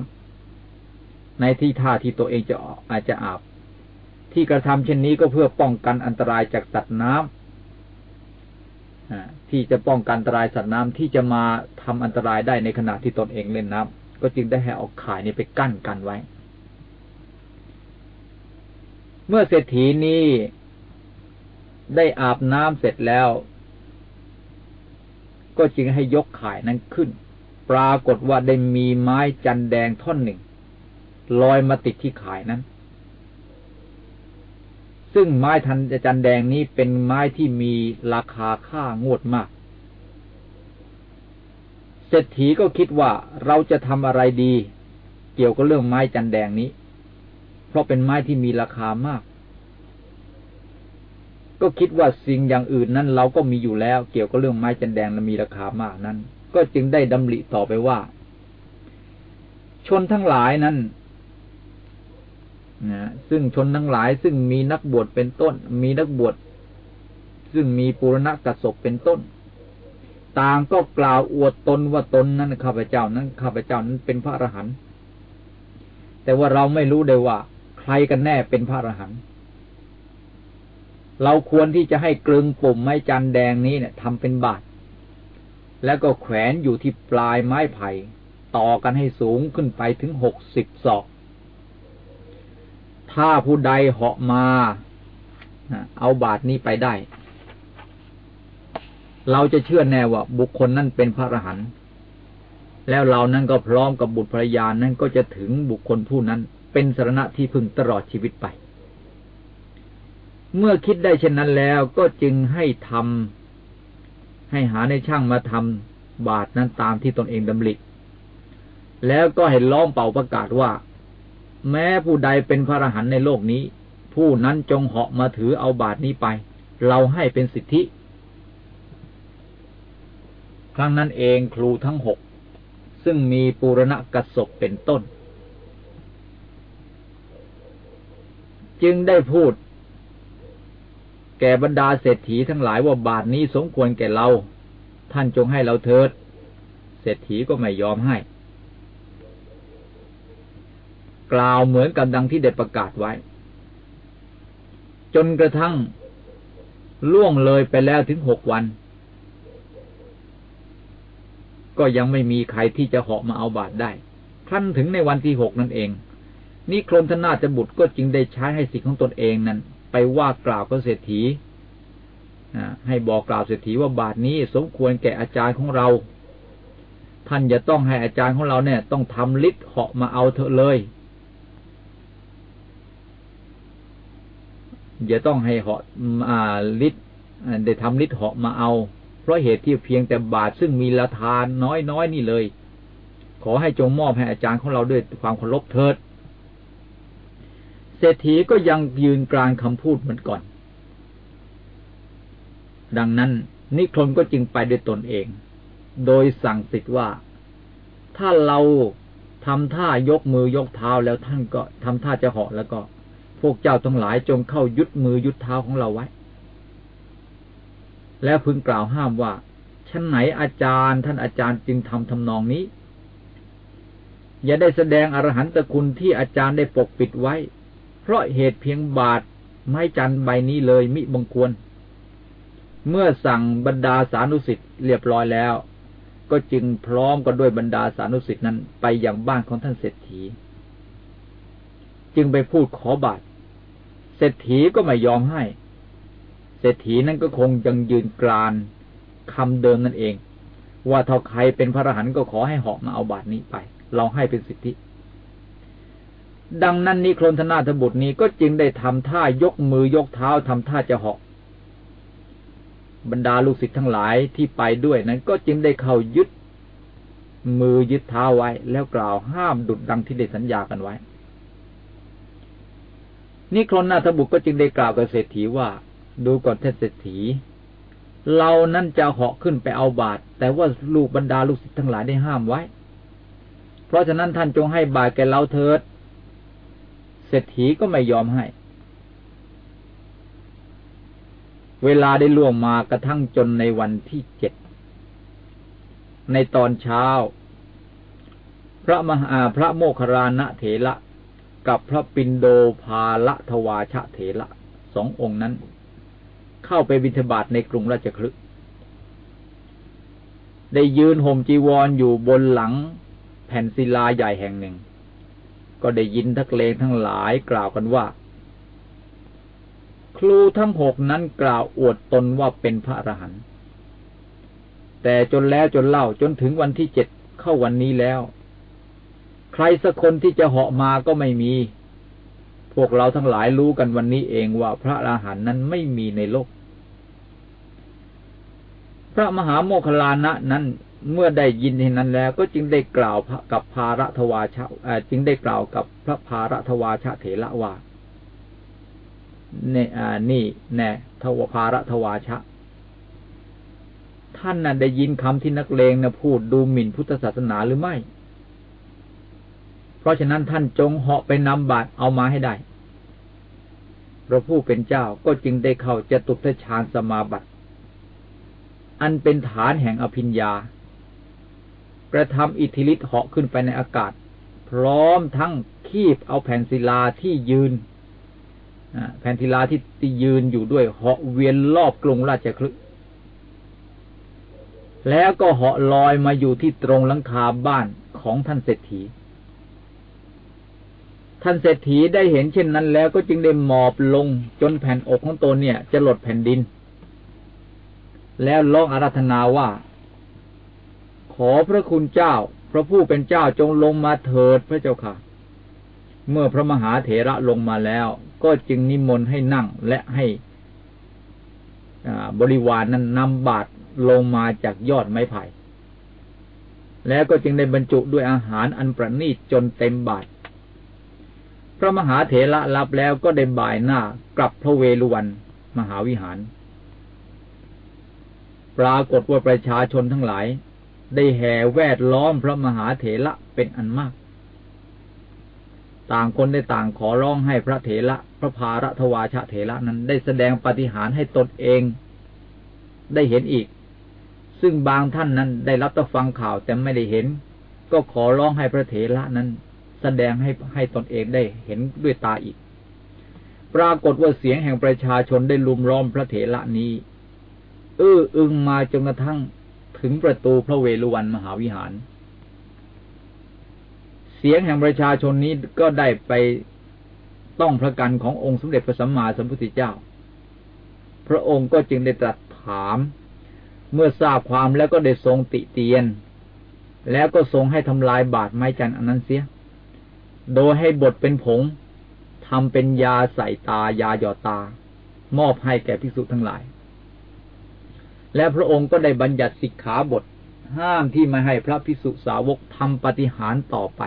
ำในที่ท่าที่ตัวเองจะอาจจะอาบ ที่กระทำเช่นนี้ก็เพื่อป้องกันอันตรายจากสัตว์น้ำที่จะป้องกันอันตรายสัตว์น้ำที่จะมาทำอันตรายได้ในขณะที่ตนเองเล่นน้ำก็จึงได้ให้เอาข่ายนี้ไปกั้นกันไว้ เมื่อเศรษฐีนี้ได้อาบน้ำเสร็จแล้ว ก็จึงให้ยกข่ายนั้นขึ้น ปรากฏว่าได้มีไม้จันแดงท่อนหนึ่งลอยมาติดที่ขายนั้น ซึ่งไม้ทันจันแดงนี้เป็นไม้ที่มีราคาค่างวดมากเศรษฐีก็คิดว่าเราจะทำอะไรดี เกี่ยวกับเรื่องไม้จันแดงนี้ เพราะเป็นไม้ที่มีราคามาก ก็คิดว่าสิ่งอย่างอื่นนั้นเราก็มีอยู่แล้ว เกี่ยวกับเรื่องไม้จันแดงนั้นมีราคามากนั้น ก็จึงได้ดำริต่อไปว่า ชนทั้งหลายนั้นนะซึ่งชนทั้งหลาย ซึ่งมีนักบวชเป็นต้น มีนักบวชซึ่งมีปุรณะกัสบเป็นต้น ต่างก็กล่าวอวดตนว่าตนนั้นข้าพเจ้านั้นข้าพเจ้านั้นเป็นพระอรหันต์แต่ว่าเราไม่รู้เลยว่า ใครกันแน่เป็นพระอรหันต์เราควรที่จะให้กลึงปุ่มไม้จันแดงนี้เนี่ยทำเป็นบาตร แล้วก็แขวนอยู่ที่ปลายไม้ไผ่ต่อกันให้สูงขึ้นไปถึงหกสิบศอก ถ้าผู้ใดเหาะมาเอาบาทนี้ไปได้ เราจะเชื่อแน่ว่าบุคคลนั้นเป็นพระอรหันต์แล้วเรานั้นก็พร้อมกับบุตรภรยานั้นก็จะถึงบุคคลผู้นั้น เป็นสรณะที่พึงตลอดชีวิตไป เมื่อคิดได้เช่นนั้นแล้วก็จึงให้ทำ ให้หาในช่างมาทำบาทนั้นตามที่ตนเองดำริแล้วก็เห็นล้อมเป่าประกาศว่า แม้ผู้ใดเป็นพระอรหันต์ในโลกนี้ ผู้นั้นจงเหาะมาถือเอาบาทนี้ไป เราให้เป็นสิทธิ ครั้งนั้นเองครูทั้งหก ซึ่งมีปูรณะกสบเป็นต้น จึงได้พูด ก่บรรดาเศรษฐีทั้งหลายว่าบาทนี้สมควรแก่เรา ท่านจงให้เราเถิด เศรษฐีก็ไม่ยอมให้ กล่าวเหมือนกับดังที่ได้ประกาศไว้ จนกระทั่งล่วงเลยไปแล้วถึงหกวัน ก็ยังไม่มีใครที่จะเหาะมาเอาบาทได้ท่านถึงในวันที่หกนั่นเองนี่โครนธนาจะบุตรก็จึงได้ใช้ให้สิทธิของตนเองนั้น ไปว่ากล่าวกับเศรษฐีให้บอกกล่าวเศรษฐีว่าบาทนี้สมควรแก่อาจารย์ของเรา ท่านอย่าต้องให้อาจารย์ของเราเนี่ย ต้องทำลิ์เหาะมาเอาเถอะเลยอย่าต้องให้เหาะลิ์ได้ทำลิ์เหาะมาเอา เพราะเหตุที่เพียงแต่บาทซึ่งมีราคานน้อยๆนี่เลย ขอให้จงมอบให้อาจารย์ของเราด้วยความเคารพเถิด เศรษฐีก็ยังยืนกลางคำพูดเหมือนก่อน ดังนั้นนิครนก็จึงไปด้วยตนเอง โดยสั่งสิทธิ์ว่า ถ้าเราทำท่ายกมือยกเท้าแล้วท่านก็ทำท่าจะเหาะแล้วก็ พวกเจ้าทั้งหลายจงเข้ายึดมือยึดเท้าของเราไว้ แล้วพึงกล่าวห้ามว่าชั้นไหนอาจารย์ ท่านอาจารย์จึงทำทำนองนี้ อย่าได้แสดงอรหันตคุณที่อาจารย์ได้ปกปิดไว้ เพราะเหตุเพียงบาทไม้จันใบนี้เลยมิบังควร เมื่อสั่งบรรดาสานุสิทธิ์เรียบร้อยแล้ว ก็จึงพร้อมกันด้วยบรรดาสานุสิทธิ์นั้นไปอย่างบ้านของท่านเศรษฐี จึงไปพูดขอบาทเศรษฐีก็ไม่ยอมให้ เศรษฐีนั้นก็คงยังยืนกรานคำเดิมนั่นเอง ว่าถ้าใครเป็นพระอรหันต์ก็ขอให้เหาะมาเอาบาทนี้ไป เราให้เป็นสิทธิ ดังนั้นนิโครนธนาธบุตรนี้ก็จึงได้ทำท่ายกมือยกเท้าทำท่าจะเหาะบรรดาลูกศิษย์ทั้งหลายที่ไปด้วยนั้นก็จึงได้เข้ายึดมือยึดเท้าไว้ แล้วกล่าวห้ามดุดดังที่ได้สัญญากันไว้ นิโครนนาธบุตรก็จึงได้กล่าวกับเศรษฐีว่า ดูก่อนท่านเศรษฐีเรานั่นจะเหาะขึ้นไปเอาบาตรแต่ว่าลูกบรรดาลูกศิษย์ทั้งหลายได้ห้ามไว้ เพราะฉะนั้นท่านจงให้บาตรแก่เราเถิด เศรษฐีก็ไม่ยอมให้ เวลาได้ล่วงมากระทั่งจนในวันที่เจ็ด ในตอนเช้า พระมหาพระโมคคารณะเถระกับพระปินโดภาละทวาชะเถระสององค์นั้น เข้าไปบิณฑบาตในกรุงราชคลึได้ยืนห่มจีวรออยู่บนหลังแผ่นศิลาใหญ่แห่งหนึ่ง ก็ได้ยินทักเลงทั้งหลายกล่าวกันว่า ครูทั้งหกนั้นกล่าวอวดตนว่าเป็นพระอรหันต์แต่จนแล้วจนเล่าจนถึงวันที่เจ็ดเข้าวันนี้แล้ว ใครสักคนที่จะเหาะมาก็ไม่มี พวกเราทั้งหลายรู้กันวันนี้เองว่าพระอรหันต์นั้นไม่มีในโลก พระมหาโมคคลานะนั้น เมื่อได้ยินเห็นนั้นแล้ว ก็จึงได้กล่าวกับภารัทวาชะจึงได้กล่าวกับพระภารัทวาชะเถระว่าเนี่ยนี่แน่ทวภารัทวาชะ ท่านน่ะได้ยินคำที่นักเลงนะพูดดูหมิ่นพุทธศาสนาหรือไม่ เพราะฉะนั้นท่านจงเหาะไปนำบาตรเอามาให้ได้พระผู้เป็นเจ้าก็จึงได้เข้าจะตุทฌานสมาบัติ อันเป็นฐานแห่งอภิญญา กระทำอิทธิฤทธิ์เหาะขึ้นไปในอากาศ พร้อมทั้งคีบเอาแผ่นศิลาที่ยืนแผ่นศิลาที่ที่ยืนอยู่ด้วยเหาะเวียนรอบกรุงราชคลึแล้วก็เหาะลอยมาอยู่ที่ตรงหลังคาบ้านของท่านเศรษฐี ท่านเศรษฐีได้เห็นเช่นนั้นแล้วก็จึงได้หมอบลงจนแผ่นอกของตนเนี่ย จะหลดแผ่นดิน แล้วร้องอาราธนาว่า ขอพระคุณเจ้า พระผู้เป็นเจ้าจงลงมาเถิดพระเจ้าค่ะ เมื่อพระมหาเถระลงมาแล้ว ก็จึงนิมนต์ให้นั่งและให้บริวารนนั้นนำบาตรลงมาจากยอดไม้ไผ่ แล้วก็จึงได้บรรจุด้วยอาหารอันประณีตจนเต็มบาตรพระมหาเถระรับแล้วก็ได้บ่ายหน้ากลับพระเวฬุวันมหาวิหาร ปรากฏว่าประชาชนทั้งหลาย ได้แห่แวดล้อมพระมหาเถระเป็นอันมาก ต่างคนได้ต่างขอร้องให้พระเถระพระภารทวาชะเถระนั้นได้แสดงปฏิหารให้ตนเองได้เห็นอีก ซึ่งบางท่านนั้นได้รับต่ฟังข่าวแต่ไม่ได้เห็น ก็ขอร้องให้พระเถระนั้น แสดงให้ให้ตนเองได้เห็นด้วยตาอีก ปรากฏว่าเสียงแห่งประชาชนได้ลุมล้อมพระเถระนี้เอออึงมาจนกระทั่ง ถึงประตูพระเวฬุวันมหาวิหาร เสียงแห่งประชาชนนี้ก็ได้ไปต้องพระกันขององค์สมเด็จพระสัมมาสัมพุทธเจ้า พระองค์ก็จึงได้ตรัสถาม เมื่อทราบความแล้วก็ได้ทรงติเตียน แล้วก็ทรงให้ทำลายบาดไม้จันอันนั้นเสีย โดยให้บทเป็นผงทำเป็นยาใส่ตายาหยอดตามอบให้แก่ภิกษุทั้งหลาย และพระองค์ก็ได้บัญญัติสิกขาบท ห้ามที่ไม่ให้พระพิสุสาวกทำปฏิหารต่อไป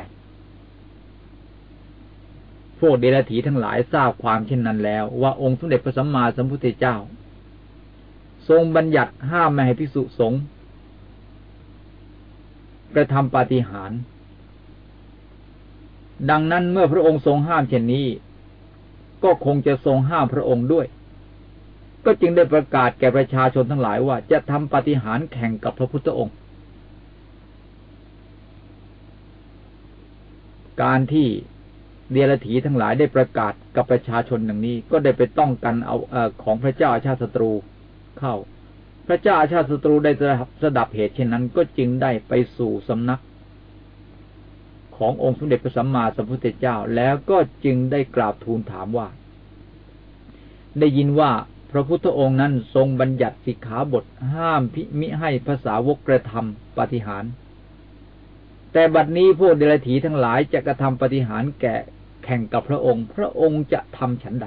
พวกเดรัจฉีทั้งหลายทราบความเช่นนั้นแล้ว ว่าองค์สมเด็จพระสัมมาสัมพุทธเจ้า ทรงบัญญัติห้ามไม่ให้พิสุสงฆ์กระทำปฏิหารดังนั้นเมื่อพระองค์ทรงห้ามเช่นนี้ ก็คงจะทรงห้ามพระองค์ด้วย ก็จึงได้ประกาศแก่ประชาชนทั้งหลายว่าจะทำปฏิหารแข่งกับพระพุทธองค์ การที่เดียรถีทั้งหลายได้ประกาศกับประชาชนอย่างนี้ ก็ได้ไปต้องกันเอาเอของพระเจ้าอาชาติศัตรูเข้า พระเจ้าอาชาติศัตรูได้สดับเหตุเช่นนั้น ก็จึงได้ไปสู่สำนัก ขององค์สมเด็จพระสัมมาสัมพุทธเจ้าแล้วก็จึงได้กราบทูลถามว่า ได้ยินว่า พระพุทธองค์นั้นทรงบัญญัติสิกขาบทห้ามพิมิให้ภาษาวกกระทำปฏิหาร แต่บัดนี้พวกเดรัจฉีทั้งหลายจะกระทำปฏิหารแก่แข่งกับพระองค์ พระองค์จะทำฉันใด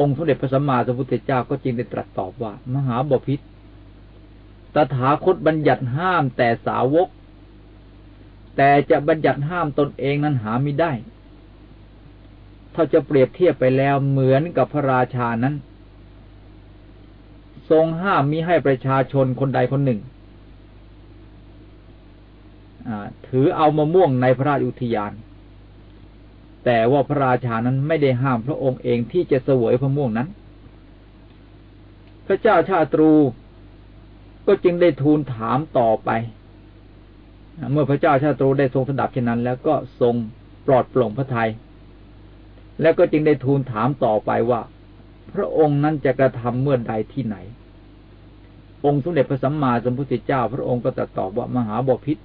องค์สมเด็จพระสัมมาสัมพุทธเจ้าก็จึงได้ตรัสตอบว่า มหาบพิษตถาคตบัญญัติห้ามแต่สาวก แต่จะบัญญัติห้ามตนเองนั้นหาไม่ได้ ถ้าจะเปรียบเทียบไปแล้วเหมือนกับพระราชานั้น ทรงห้ามมิให้ประชาชนคนใดคนหนึ่งถือเอามะม่วงในพระราชอุทยาน แต่ว่าพระราชานั้นไม่ได้ห้ามพระองค์เองที่จะเสวยพระม่วงนั้น พระเจ้าชาตรูก็จึงได้ทูลถามต่อไป เมื่อพระเจ้าชาตรูได้ทรงสดับเช่นนั้น แล้วก็ทรงปลอดโปร่งพระทยัย แล้วก็จึงได้ทูลถามต่อไปว่า พระองค์นั้นจะกระทำเมื่อใดที่ไหน องค์สมเด็จพระสัมมาสัมพุทธเจ้า พระองค์ก็ตรัสตอบว่ามหาบพิษ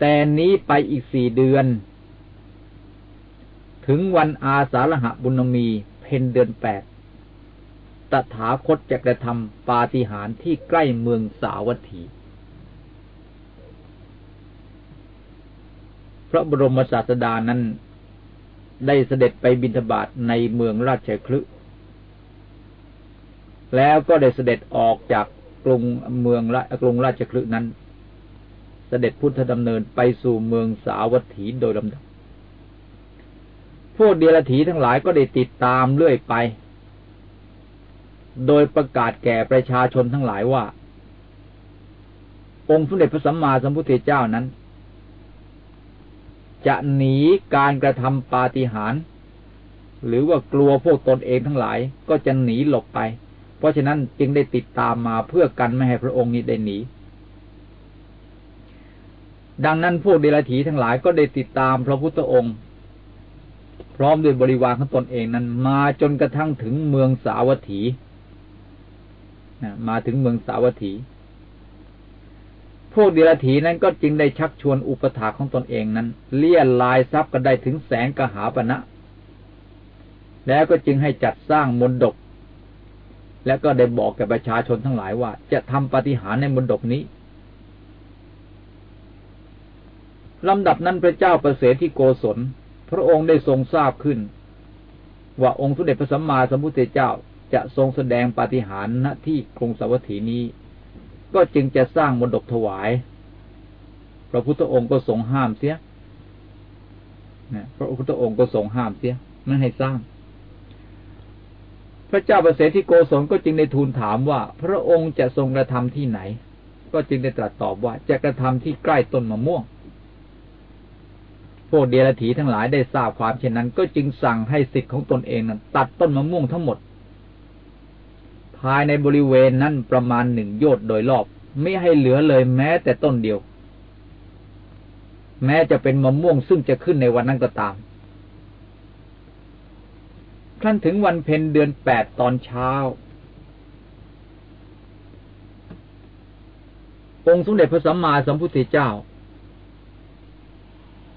แต่นี้ไปอีกสี่เดือน ถึงวันอาสาฬหบุญมีเพนเดือนแปดตถาคตจะกระทำปาฏิหาริย์ที่ใกล้เมืองสาวัตถี พระบรมศาสดานั้น ได้เสด็จไปบิณฑบาตในเมืองราชคลึแล้วก็ได้เสด็จออกจากกรุงเมืองละกรุงราชคลึนั้น เสด็จพุทธดำเนินไปสู่เมืองสาวัตถีโดยลำดับ พวกเดรัจฉีทั้งหลายก็ได้ติดตามเรื่อยไป โดยประกาศแก่ประชาชนทั้งหลายว่า องค์สมเด็จพระสัมมาสัมพุทธเจ้านั้น จะหนีการกระทำปาฏิหาริย์หรือว่ากลัวพวกตนเองทั้งหลาย ก็จะหนีหลบไป เพราะฉะนั้นจึงได้ติดตามมาเพื่อกันไม่ให้พระองค์นี้ได้หนี ดังนั้นพวกเดรัจฉีทั้งหลายก็ได้ติดตามพระพุทธองค์ พร้อมด้วยบริวารของตนเองนั้น มาจนกระทั่งถึงเมืองสาวัตถีมาถึงเมืองสาวัตถี พวกเดรัจฉีนั้นก็จึงได้ชักชวนอุปถาของตนเองนั้น เลี่ยลายทรัพย์กันได้ถึงแสงกหาปณะแล้วก็จึงให้จัดสร้างมนดกและก็ได้บอกแก่ประชาชนทั้งหลายว่า จะทำปฏิหารในมณฑปนี้ลำดับนั้นพระเจ้าประเสริฐที่โกศล พระองค์ได้ทรงทราบขึ้น ว่าองค์สมเด็จพระสัมมาสัมพุทธเจ้าจะทรงแสดงปฏิหารณที่กรุงสวัตถีนี้ ก็จึงจะสร้างมณฑปถวาย พระพุทธองค์ก็ทรงห้ามเสียพระพุทธองค์ก็ทรงห้ามเสียไม่ให้สร้าง พระเจ้าประเสริฐที่โกศลก็จึงได้ทูลถามว่า พระองค์จะทรงกระทำที่ไหน ก็จึงได้ตรัสตอบว่าจะกระทำที่ใกล้ต้นมะม่วง พวกเดรัจฉีทั้งหลายได้ทราบความเช่นนั้น ก็จึงสั่งให้สิทธิ์ของตนเองนั้นตัดต้นมะม่วงทั้งหมด ภายในบริเวณนั้นประมาณหนึ่งโยชน์โดยรอบ ไม่ให้เหลือเลยแม้แต่ต้นเดียว แม้จะเป็นมะม่วงซึ่งจะขึ้นในวันนั้นก็ตามครั้นถึงวันเพ็ญเดือนแปดตอนเช้า องค์สมเด็จพระสัมมาสัมพุทธเจ้า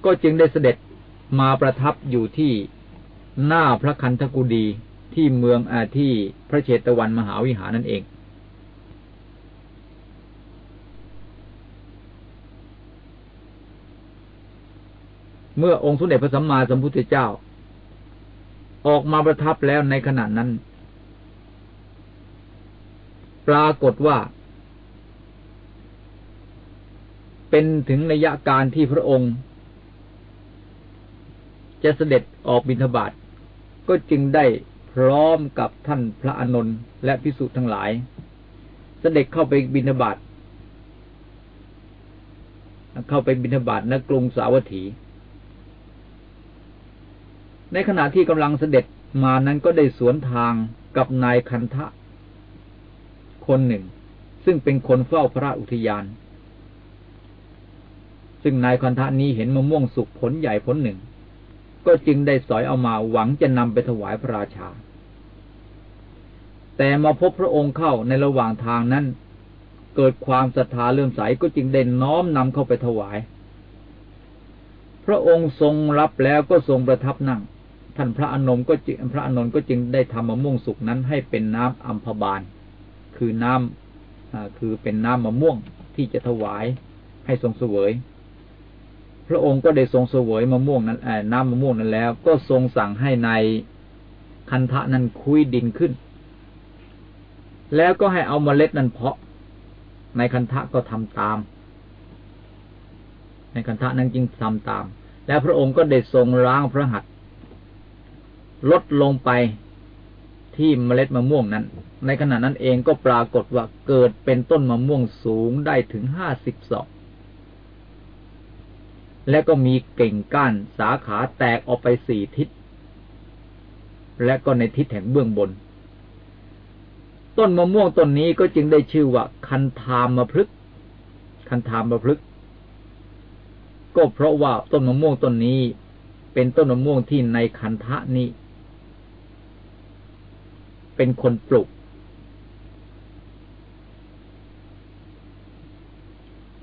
ก็จึงได้เสด็จมาประทับอยู่ที่หน้าพระคันธกุฎี ที่เมืองอาที่พระเชตวันมหาวิหารนั่นเอง เมื่อองค์สมเด็จพระสัมมาสัมพุทธเจ้า ออกมาประทับแล้วในขณะนั้น ปรากฏว่า เป็นถึงระยะการที่พระองค์ จะเสด็จออกบิณฑบาตก็จึงได้ พร้อมกับท่านพระอานนท์และพิสุทั้งหลาย เสด็จเข้าไปบิณฑบาตเข้าไปบิณฑบาตณกรุงสาวัตถี ในขณะที่กำลังเสด็จมานั้นก็ได้สวนทางกับนายคันทะ คนหนึ่ง ซึ่งเป็นคนเฝ้าพระอุทยาน ซึ่งนายคันทะนี้เห็นมะม่วงสุกผลใหญ่ผลหนึ่ง ก็จึงได้สอยเอามาหวังจะนำไปถวายพระราชา แต่มาพบพระองค์เข้าในระหว่างทางนั้น เกิดความศรัทธาเลื่อมใสก็จึงได้น้อมนำเข้าไปถวาย พระองค์ทรงรับแล้วก็ทรงประทับนั่ง ท่านพระอนมก็จึงพระอนนท์ก็จึงได้ทำมะม่วงสุกนั้นให้เป็นน้ำอัมพบาล คือน้ำคือเป็นน้ำมะม่วงที่จะถวายให้ทรงเสวย พระองค์ก็ได้ทรงเสวยมะม่วงนั้นน้ำมะม่วงนั้นแล้ว ก็ทรงสั่งให้ในคันทะนั้นคุยดินขึ้น แล้วก็ให้เอาเมล็ดนั้นเพาะ ในคันทะก็ทำตาม ในคันทะนั้นจึงทำตาม แล้วพระองค์ก็ได้ทรงล้างพระหัตถลดลงไปที่เมล็ดมะม่วงนั้น ในขณะนั้นเองก็ปรากฏว่าเกิดเป็นต้นมะม่วงสูงได้ถึงห้าสิบศอกและก็มีเก่งก้านสาขาแตกออกไปสี่ทิศ และก็ในทิศแห่งเบื้องบน ต้นมะม่วงต้นนี้ก็จึงได้ชื่อว่า คันธามมะพฤกคันธามมะพฤกก็เพราะว่าต้นมะม่วงต้นนี้ เป็นต้นมะม่วงที่ในคันทะนี้ เป็นคนปลุก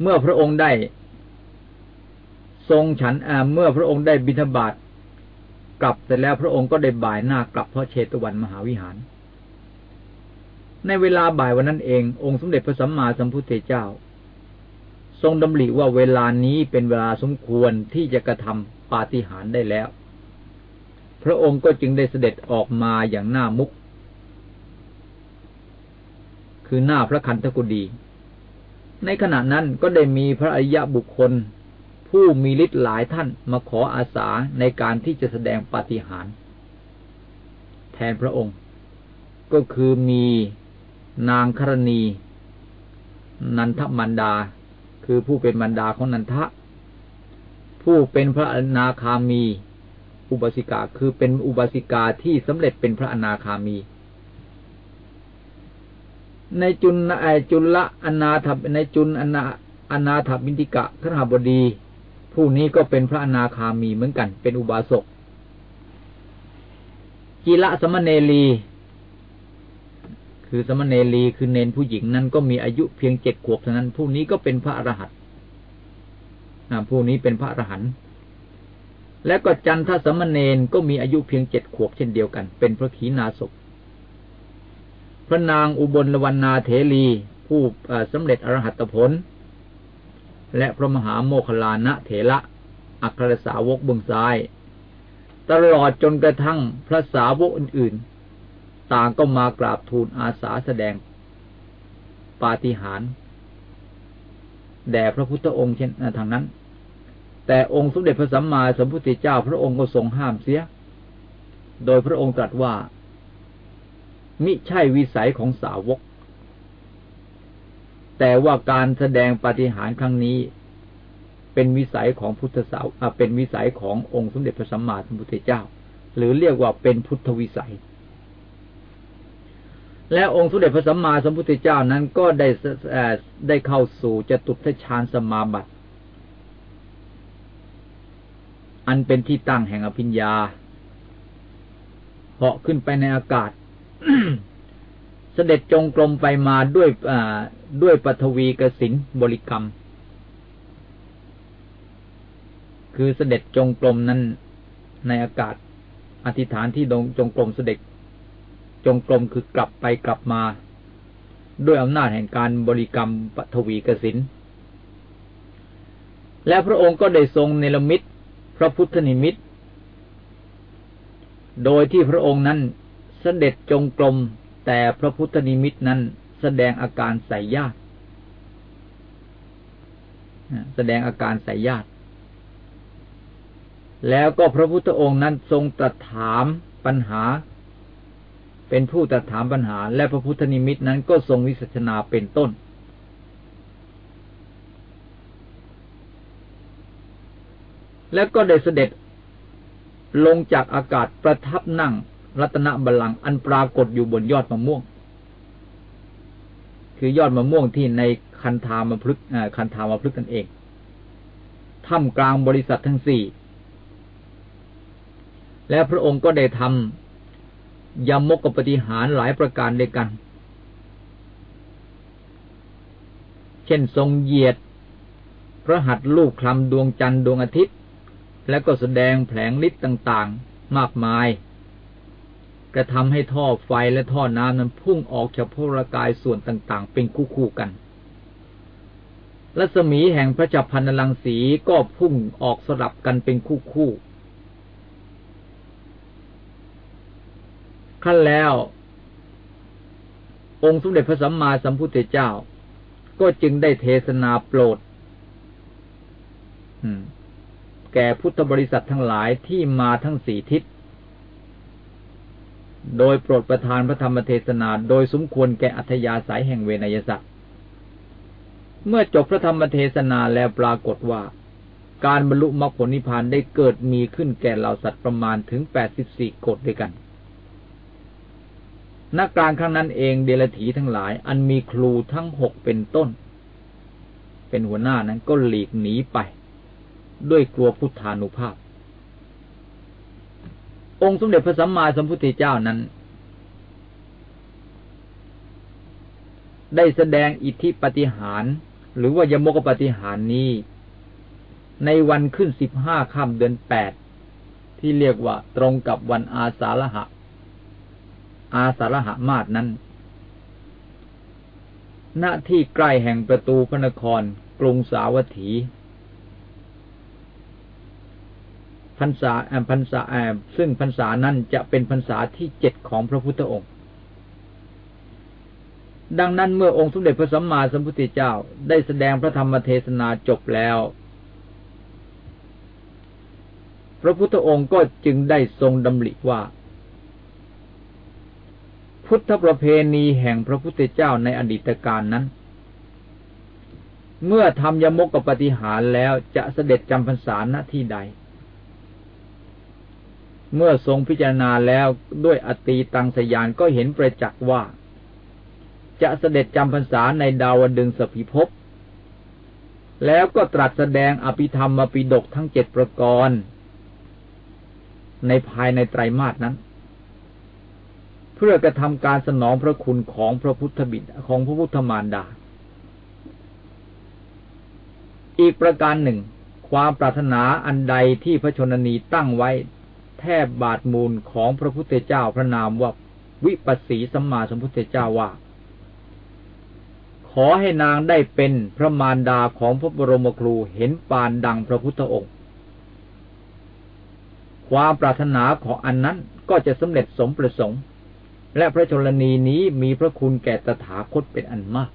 เมื่อพระองค์ได้ ทรงฉันเมื่อพระองค์ได้บิณฑบาตกลับเสร็จแล้วพระองค์ก็ได้บ่ายหน้ากลับพระเชตวันมหาวิหาร ในเวลาบ่ายวันนั้นเององค์สมเด็จพระสัมมาสัมพุทธเจ้า ทรงดำริว่าเวลานี้เป็นเวลาสมควรที่จะกระทำปาฏิหาริย์ได้แล้ว พระองค์ก็จึงได้เสด็จออกมาอย่างหน้ามุก คือหน้าพระคันธกุฎีในขณะนั้นก็ได้มีพระอริยบุคคล ผู้มีฤทธิ์หลายท่านมาขออาสาในการที่จะแสดงปาฏิหาริย์แทนพระองค์ ก็คือมี นางครณี นันทมันดา คือผู้เป็นมันดาของนันทะ ผู้เป็นพระอนาคามี อุบาสิกาคือเป็นอุบาสิกาที่สำเร็จเป็นพระอนาคามี ในจุลไอจุลละอนาถในจุลอนาอนาถบินติกะขหบดี ผู้นี้ก็เป็นพระอนาคามีเหมือนกัน เป็นอุบาสกกีละสมณเนรี คือสมณเณรีคือเนนผู้หญิงนั้นก็มีอายุเพียงเจ็ดขวบเท่านั้น ผู้นี้ก็เป็นพระอรหันต์ผู้นี้เป็นพระอรหันต์และก็จันทสมณเณรก็มีอายุเพียงเจ็ดขวบเช่นเดียวกัน เป็นพระขีณาสพพระนางอุบลลวันนาเถรีผู้สำเร็จอรหัตผล และพระมหาโมคลานะเถระอัครสาวกเบื้องซ้าย ตลอดจนกระทั่งพระสาวกอื่นๆ ต่างก็มากราบทูลอาสาแสดงปาฏิหาริย์แด่พระพุทธองค์เช่นทางนั้น แต่องค์สมเด็จพระสัมมาสัมพุทธเจ้าพระองค์ก็ทรงห้ามเสีย โดยพระองค์ตรัสว่า มิใช่วิสัยของสาวก แต่ว่าการแสดงปาฏิหาริย์ครั้งนี้ เป็นวิสัยของพุทธสาวเป็นวิสัยขององค์สมเด็จพระสัมมาสัมพุทธเจ้า หรือเรียกว่าเป็นพุทธวิสัย และองค์สมเด็จพระสัมมาสัมพุทธเจ้านั้นก็ได้ได้เข้าสู่จตุทฌานสมาบัติ อันเป็นที่ตั้งแห่งอภิญญาเหาะขึ้นไปในอากาศ เสด็จจงกรมไปมาด้วยด้วยปฐวีกสินบริกรรม คือเสด็จจงกรมนั้นในอากาศ อธิษฐานที่จงกรมเสด็จ จงกรมคือกลับไปกลับมา ด้วยอำนาจแห่งการบริกรรมปฐวีกสิน และพระองค์ก็ได้ทรงเนรมิตพระพุทธนิมิต โดยที่พระองค์นั้นเสด็จจงกรมแต่พระพุทธนิมิตนั้นแสดงอาการใส่ญาติแสดงอาการใส่ญาติ แล้วก็พระพุทธองค์นั้นทรงตรัสถามปัญหา เป็นผู้ตรัสถามปัญหา และพระพุทธนิมิตนั้นก็ทรงวิสัชนาเป็นต้น แล้วก็ได้เสด็จลงจากอากาศประทับนั่งรัตนบัลลังก์อันปรากฏอยู่บนยอดมะม่วง คือยอดมะม่วงที่ในคันธามพลึกคันธามพลึกกันเองท่ามกลางบริษัททั้งสี่ และพระองค์ก็ได้ทำ ยมกปฏิหารหลายประการด้วยกัน เช่นทรงเหยียด พระหัตถ์ลูกคลำดวงจันทร์ดวงอาทิตย์ และก็แสดงแผลงฤทธิ์ต่างๆ มากมาย กระทำให้ท่อไฟและท่อน้ำนั้นพุ่งออกจากพรกายส่วนต่างๆ เป็นคู่ๆกันรัศมีแห่งพระจักรพันลังสีก็พุ่งออกสลับกันเป็นคู่ๆ ขั้นแล้ว องค์สมเด็จพระสัมมาสัมพุทธเจ้า ก็จึงได้เทศนาโปรดแก่พุทธบริษัททั้งหลายที่มาทั้งสี่ทิศ โดยโปรดประทานพระธรรมเทศนาโดยสมควรแก่อัธยาศัยแห่งเวนยสัตว์เมื่อจบพระธรรมเทศนาแล้วปรากฏว่า การบรรลุมรรคผลนิพพานได้เกิดมีขึ้นแก่เหล่าสัตว์ประมาณถึงแปดสิบสี่กฎด้วยกัน นักการครั้งนั้นเองเดลถีทั้งหลาย อันมีครูทั้งหกเป็นต้น เป็นหัวหน้านั้นก็หลีกหนีไป ด้วยกลัวพุทธานุภาพ องค์สมเด็จพระสัมมาสัมพุทธเจ้านั้น ได้แสดงอิทธิปฏิหารหรือว่ายมกปฏิหารนี้ ในวันขึ้นสิบห้าค่ำเดือนแปดที่เรียกว่าตรงกับวันอาสาฬหะ อาสาฬหามาศนั้น ณ ที่ใกล้แห่งประตูพระนครกรุงสาวัตถีพรรษาแอมพรรษาแอมซึ่งพรรษานั้นจะเป็นพรรษาที่เจ็ดของพระพุทธองค์ ดังนั้นเมื่อองค์สมเด็จพระสัมมาสัมพุทธเจ้าได้แสดงพระธรรมเทศนาจบแล้ว พระพุทธองค์ก็จึงได้ทรงดำริว่า พุทธประเพณีแห่งพระพุทธเจ้าในอดีตการนั้น เมื่อทำยมกกับปฏิหารแล้วจะเสด็จจำพรรษาณที่ใด เมื่อทรงพิจารณาแล้วด้วยอตีตังสยานก็เห็นประจักษ์ว่า จะเสด็จจำพรรษาในดาวดึงสภิภพแล้วก็ตรัสแสดงอภิธรรมปิดกทั้งเจ็ดประกรณ์ในภายในไตรมาสนั้น เพื่อกระทำการสนองพระคุณของพระพุทธบิดของพระพุทธมารดา อีกประการหนึ่ง ความปรารถนาอันใดที่พระชนนีตั้งไว้ แทบบาทมูลของพระพุทธเจ้าพระนามว่าวิปัสสีสัมมาสัมพุทธเจ้าว่า ขอให้นางได้เป็นพระมารดาของพระบรมครูเห็นปานดังพระพุทธองค์ ความปรารถนาของอันนั้นก็จะสำเร็จสมประสงค์ และพระชนนีนี้มีพระคุณแก่ตถาคตเป็นอันมาก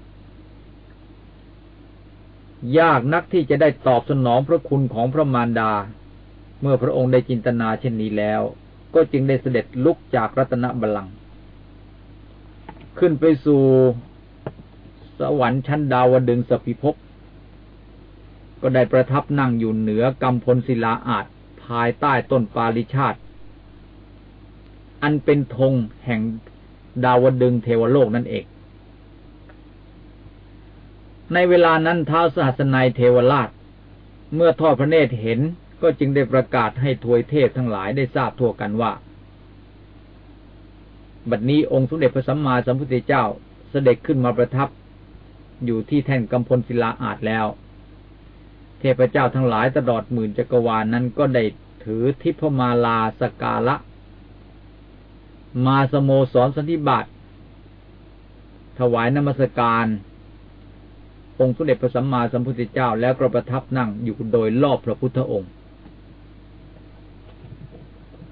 ยากนักที่จะได้ตอบสนองพระคุณของพระมารดา เมื่อพระองค์ได้จินตนาเช่นนี้แล้ว ก็จึงได้เสด็จลุกจากรัตนบัลลังก์ขึ้นไปสู่สวรรค์ชั้นดาวดึงสปิภพก็ได้ประทับนั่งอยู่เหนือกำพลศิลาอาจภายใต้ต้นปาลิชาติ อันเป็นธงแห่งดาวดึงเทวโลกนั่นเอง ในเวลานั้นท้าวสหัสนัยเทวราช เมื่อทอดพระเนตรเห็นก็จึงได้ประกาศให้ทวยเทพทั้งหลายได้ทราบทั่วกันว่า บัดนี้องค์สมเด็จพระสัมมาสัมพุทธเจ้าเสด็จขึ้นมาประทับ อยู่ที่แท่นกำพลศิลาอาจแล้ว เทพเจ้าทั้งหลายตลอดหมื่นจักรวาลนนั้นก็ได้ถือทิพมาลาสกาละ มาสโมสรสันติบาตถวายนมัสการ องค์สมเด็จพระสัมมาสัมพุทธเจ้า แล้วก็ประทับนั่งอยู่โดยรอบพระพุทธองค์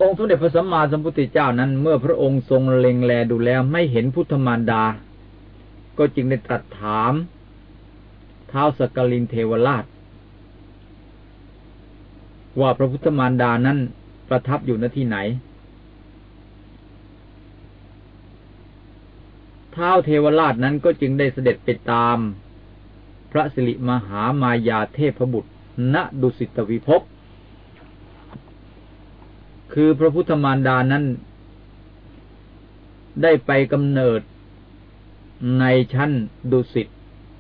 องค์สมเด็จพระสัมมาสัมพุทธเจ้านั้น เมื่อพระองค์ทรงเล็งแลดูแล้วไม่เห็นพุทธมารดา ก็จึงได้ตรัสถามเท้าสกลินเทวราช ว่าพระพุทธมารดานั้นประทับอยู่ณที่ไหน ท้าเทวราชนั้นก็จึงได้เสด็จไปตาม พระสิริมหามายาเทพบุตร ณดุสิตวิภพ คือพระพุทธมารดานั้น ได้ไปกำเนิดในชั้นดุสิต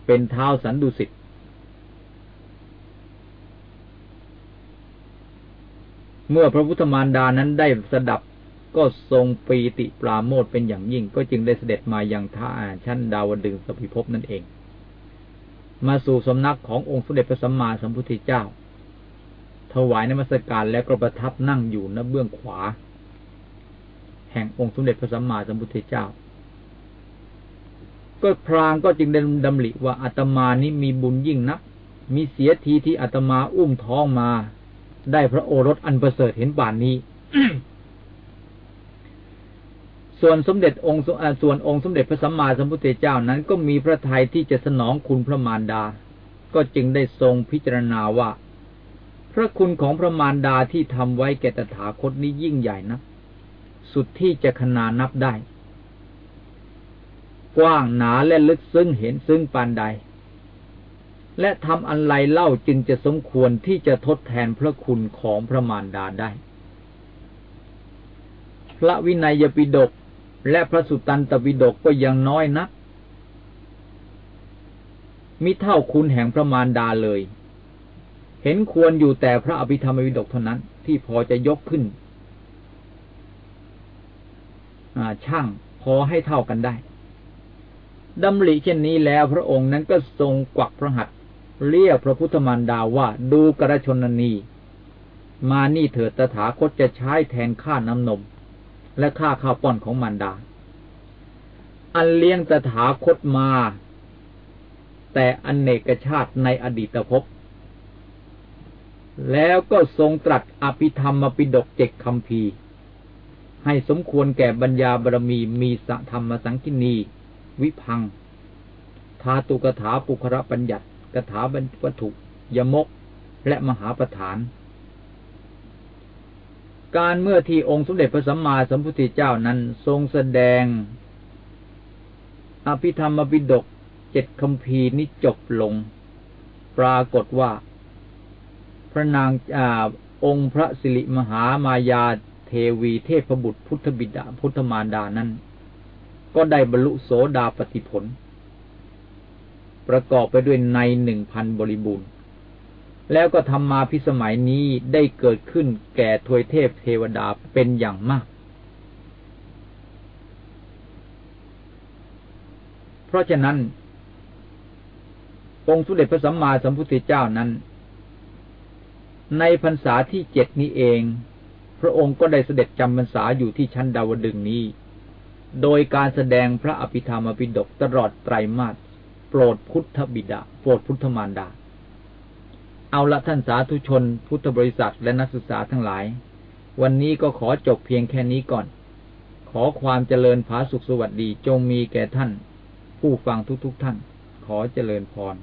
เป็นเท้าสันดุสิตเมื่อพระพุทธมารดานั้นได้สดับ ก็ทรงปีติปราโมทเป็นอย่างยิ่ง ก็จึงได้เสด็จมาอย่างท่าชั้นดาวดึงสภิภพนั่นเอง มาสู่สำนักขององค์สมเด็จพระสัมมาสัมพุทธเจ้า ถวายนมัสการแล้วก็ประทับนั่งอยู่ณเบื้องขวา แห่งองค์สมเด็จพระสัมมาสัมพุทธเจ้า ก็พรางก็จึงได้ดำริว่าอาตมานี้มีบุญยิ่งนัก มีเสียทีที่อาตมาอุ้มท้องมา ได้พระโอรสอันประเสริฐเห็นป่านนี้ ส่วนสมเด็จองค์ส่วนองค์สมเด็จพระสัมมาสัมพุทธเจ้านั้นก็มีพระทัยที่จะสนองคุณพระมารดา ก็จึงได้ทรงพิจารณาว่า พระคุณของพระมารดาที่ทำไว้แก่ตถาคตนี้ยิ่งใหญ่นะสุดที่จะขนานับได้ กว้างหนาและลึกซึ้งเห็นซึ้งปานใด และทำอันไรเล่าจึงจะสมควรที่จะทดแทนพระคุณของพระมารดาได้ พระวินัยปิฎก และพระสุตตันตปิฎกก็ยังน้อยนัก มิเท่าคุณแห่งพระมารดาเลย เห็นควรอยู่แต่พระอภิธรรมวิดกเท่านั้น ที่พอจะยกขึ้นช่างพอให้เท่ากันได้ดำริเช่นนี้แล้วพระองค์นั้นก็ทรงกวักพระหัตเรียกพระพุทธมารดาว่าดูกระชนนี มานี่เถิดตถาคตจะใช้แทนค่าน้ำนม และค่าข้าวป้อนของมารดา อันเลี้ยงตถาคตมา แต่อเนกชาติในอดีตภพ แล้วก็ทรงตรัสอภิธรรมปิดกเจกคำพีให้สมควรแก่บัญญาบารมีมีสธรรมสังกินี วิพังทาตุกถาปุคระปัญญัติกถาบรรวัตถุยมก และมหาประธาน การเมื่อที่องค์สมเด็จพระสัมมาสัมพุทธเจ้านั้นทรงแสดง อภิธรรมปิดกเจ็ดคำพีนี้จบลง ปรากฏว่า พระนางอาองค์พระสิริมหามายาเทวีเทพบุตรพุทธบิดาพุทธมารดานั้น ก็ได้บรรลุโสดาปติผล ประกอบไปด้วยในหนึ่งพันบริบูรณ์ แล้วก็ธรรมาพิสมัยนี้ได้เกิดขึ้นแก่ทวยเทพเทวดาเป็นอย่างมาก เพราะฉะนั้น องค์สุเด็จพระสัมมาสัมพุทธเจ้านั้น ในพรรษาที่เจ็ดนี้เอง พระองค์ก็ได้เสด็จจำพรรษาอยู่ที่ชั้นดาวดึงนี้ โดยการแสดงพระอภิธรรมปิฎกตลอดไตรมาสโปรดพุทธบิดาโปรดพุทธมารดา เอาละท่านสาธุชน พุทธบริษัทและนักศึกษาทั้งหลาย วันนี้ก็ขอจบเพียงแค่นี้ก่อน ขอความเจริญผาสุขสวัสดีจงมีแก่ท่าน ผู้ฟังทุกๆทท่าน ขอเจริญพร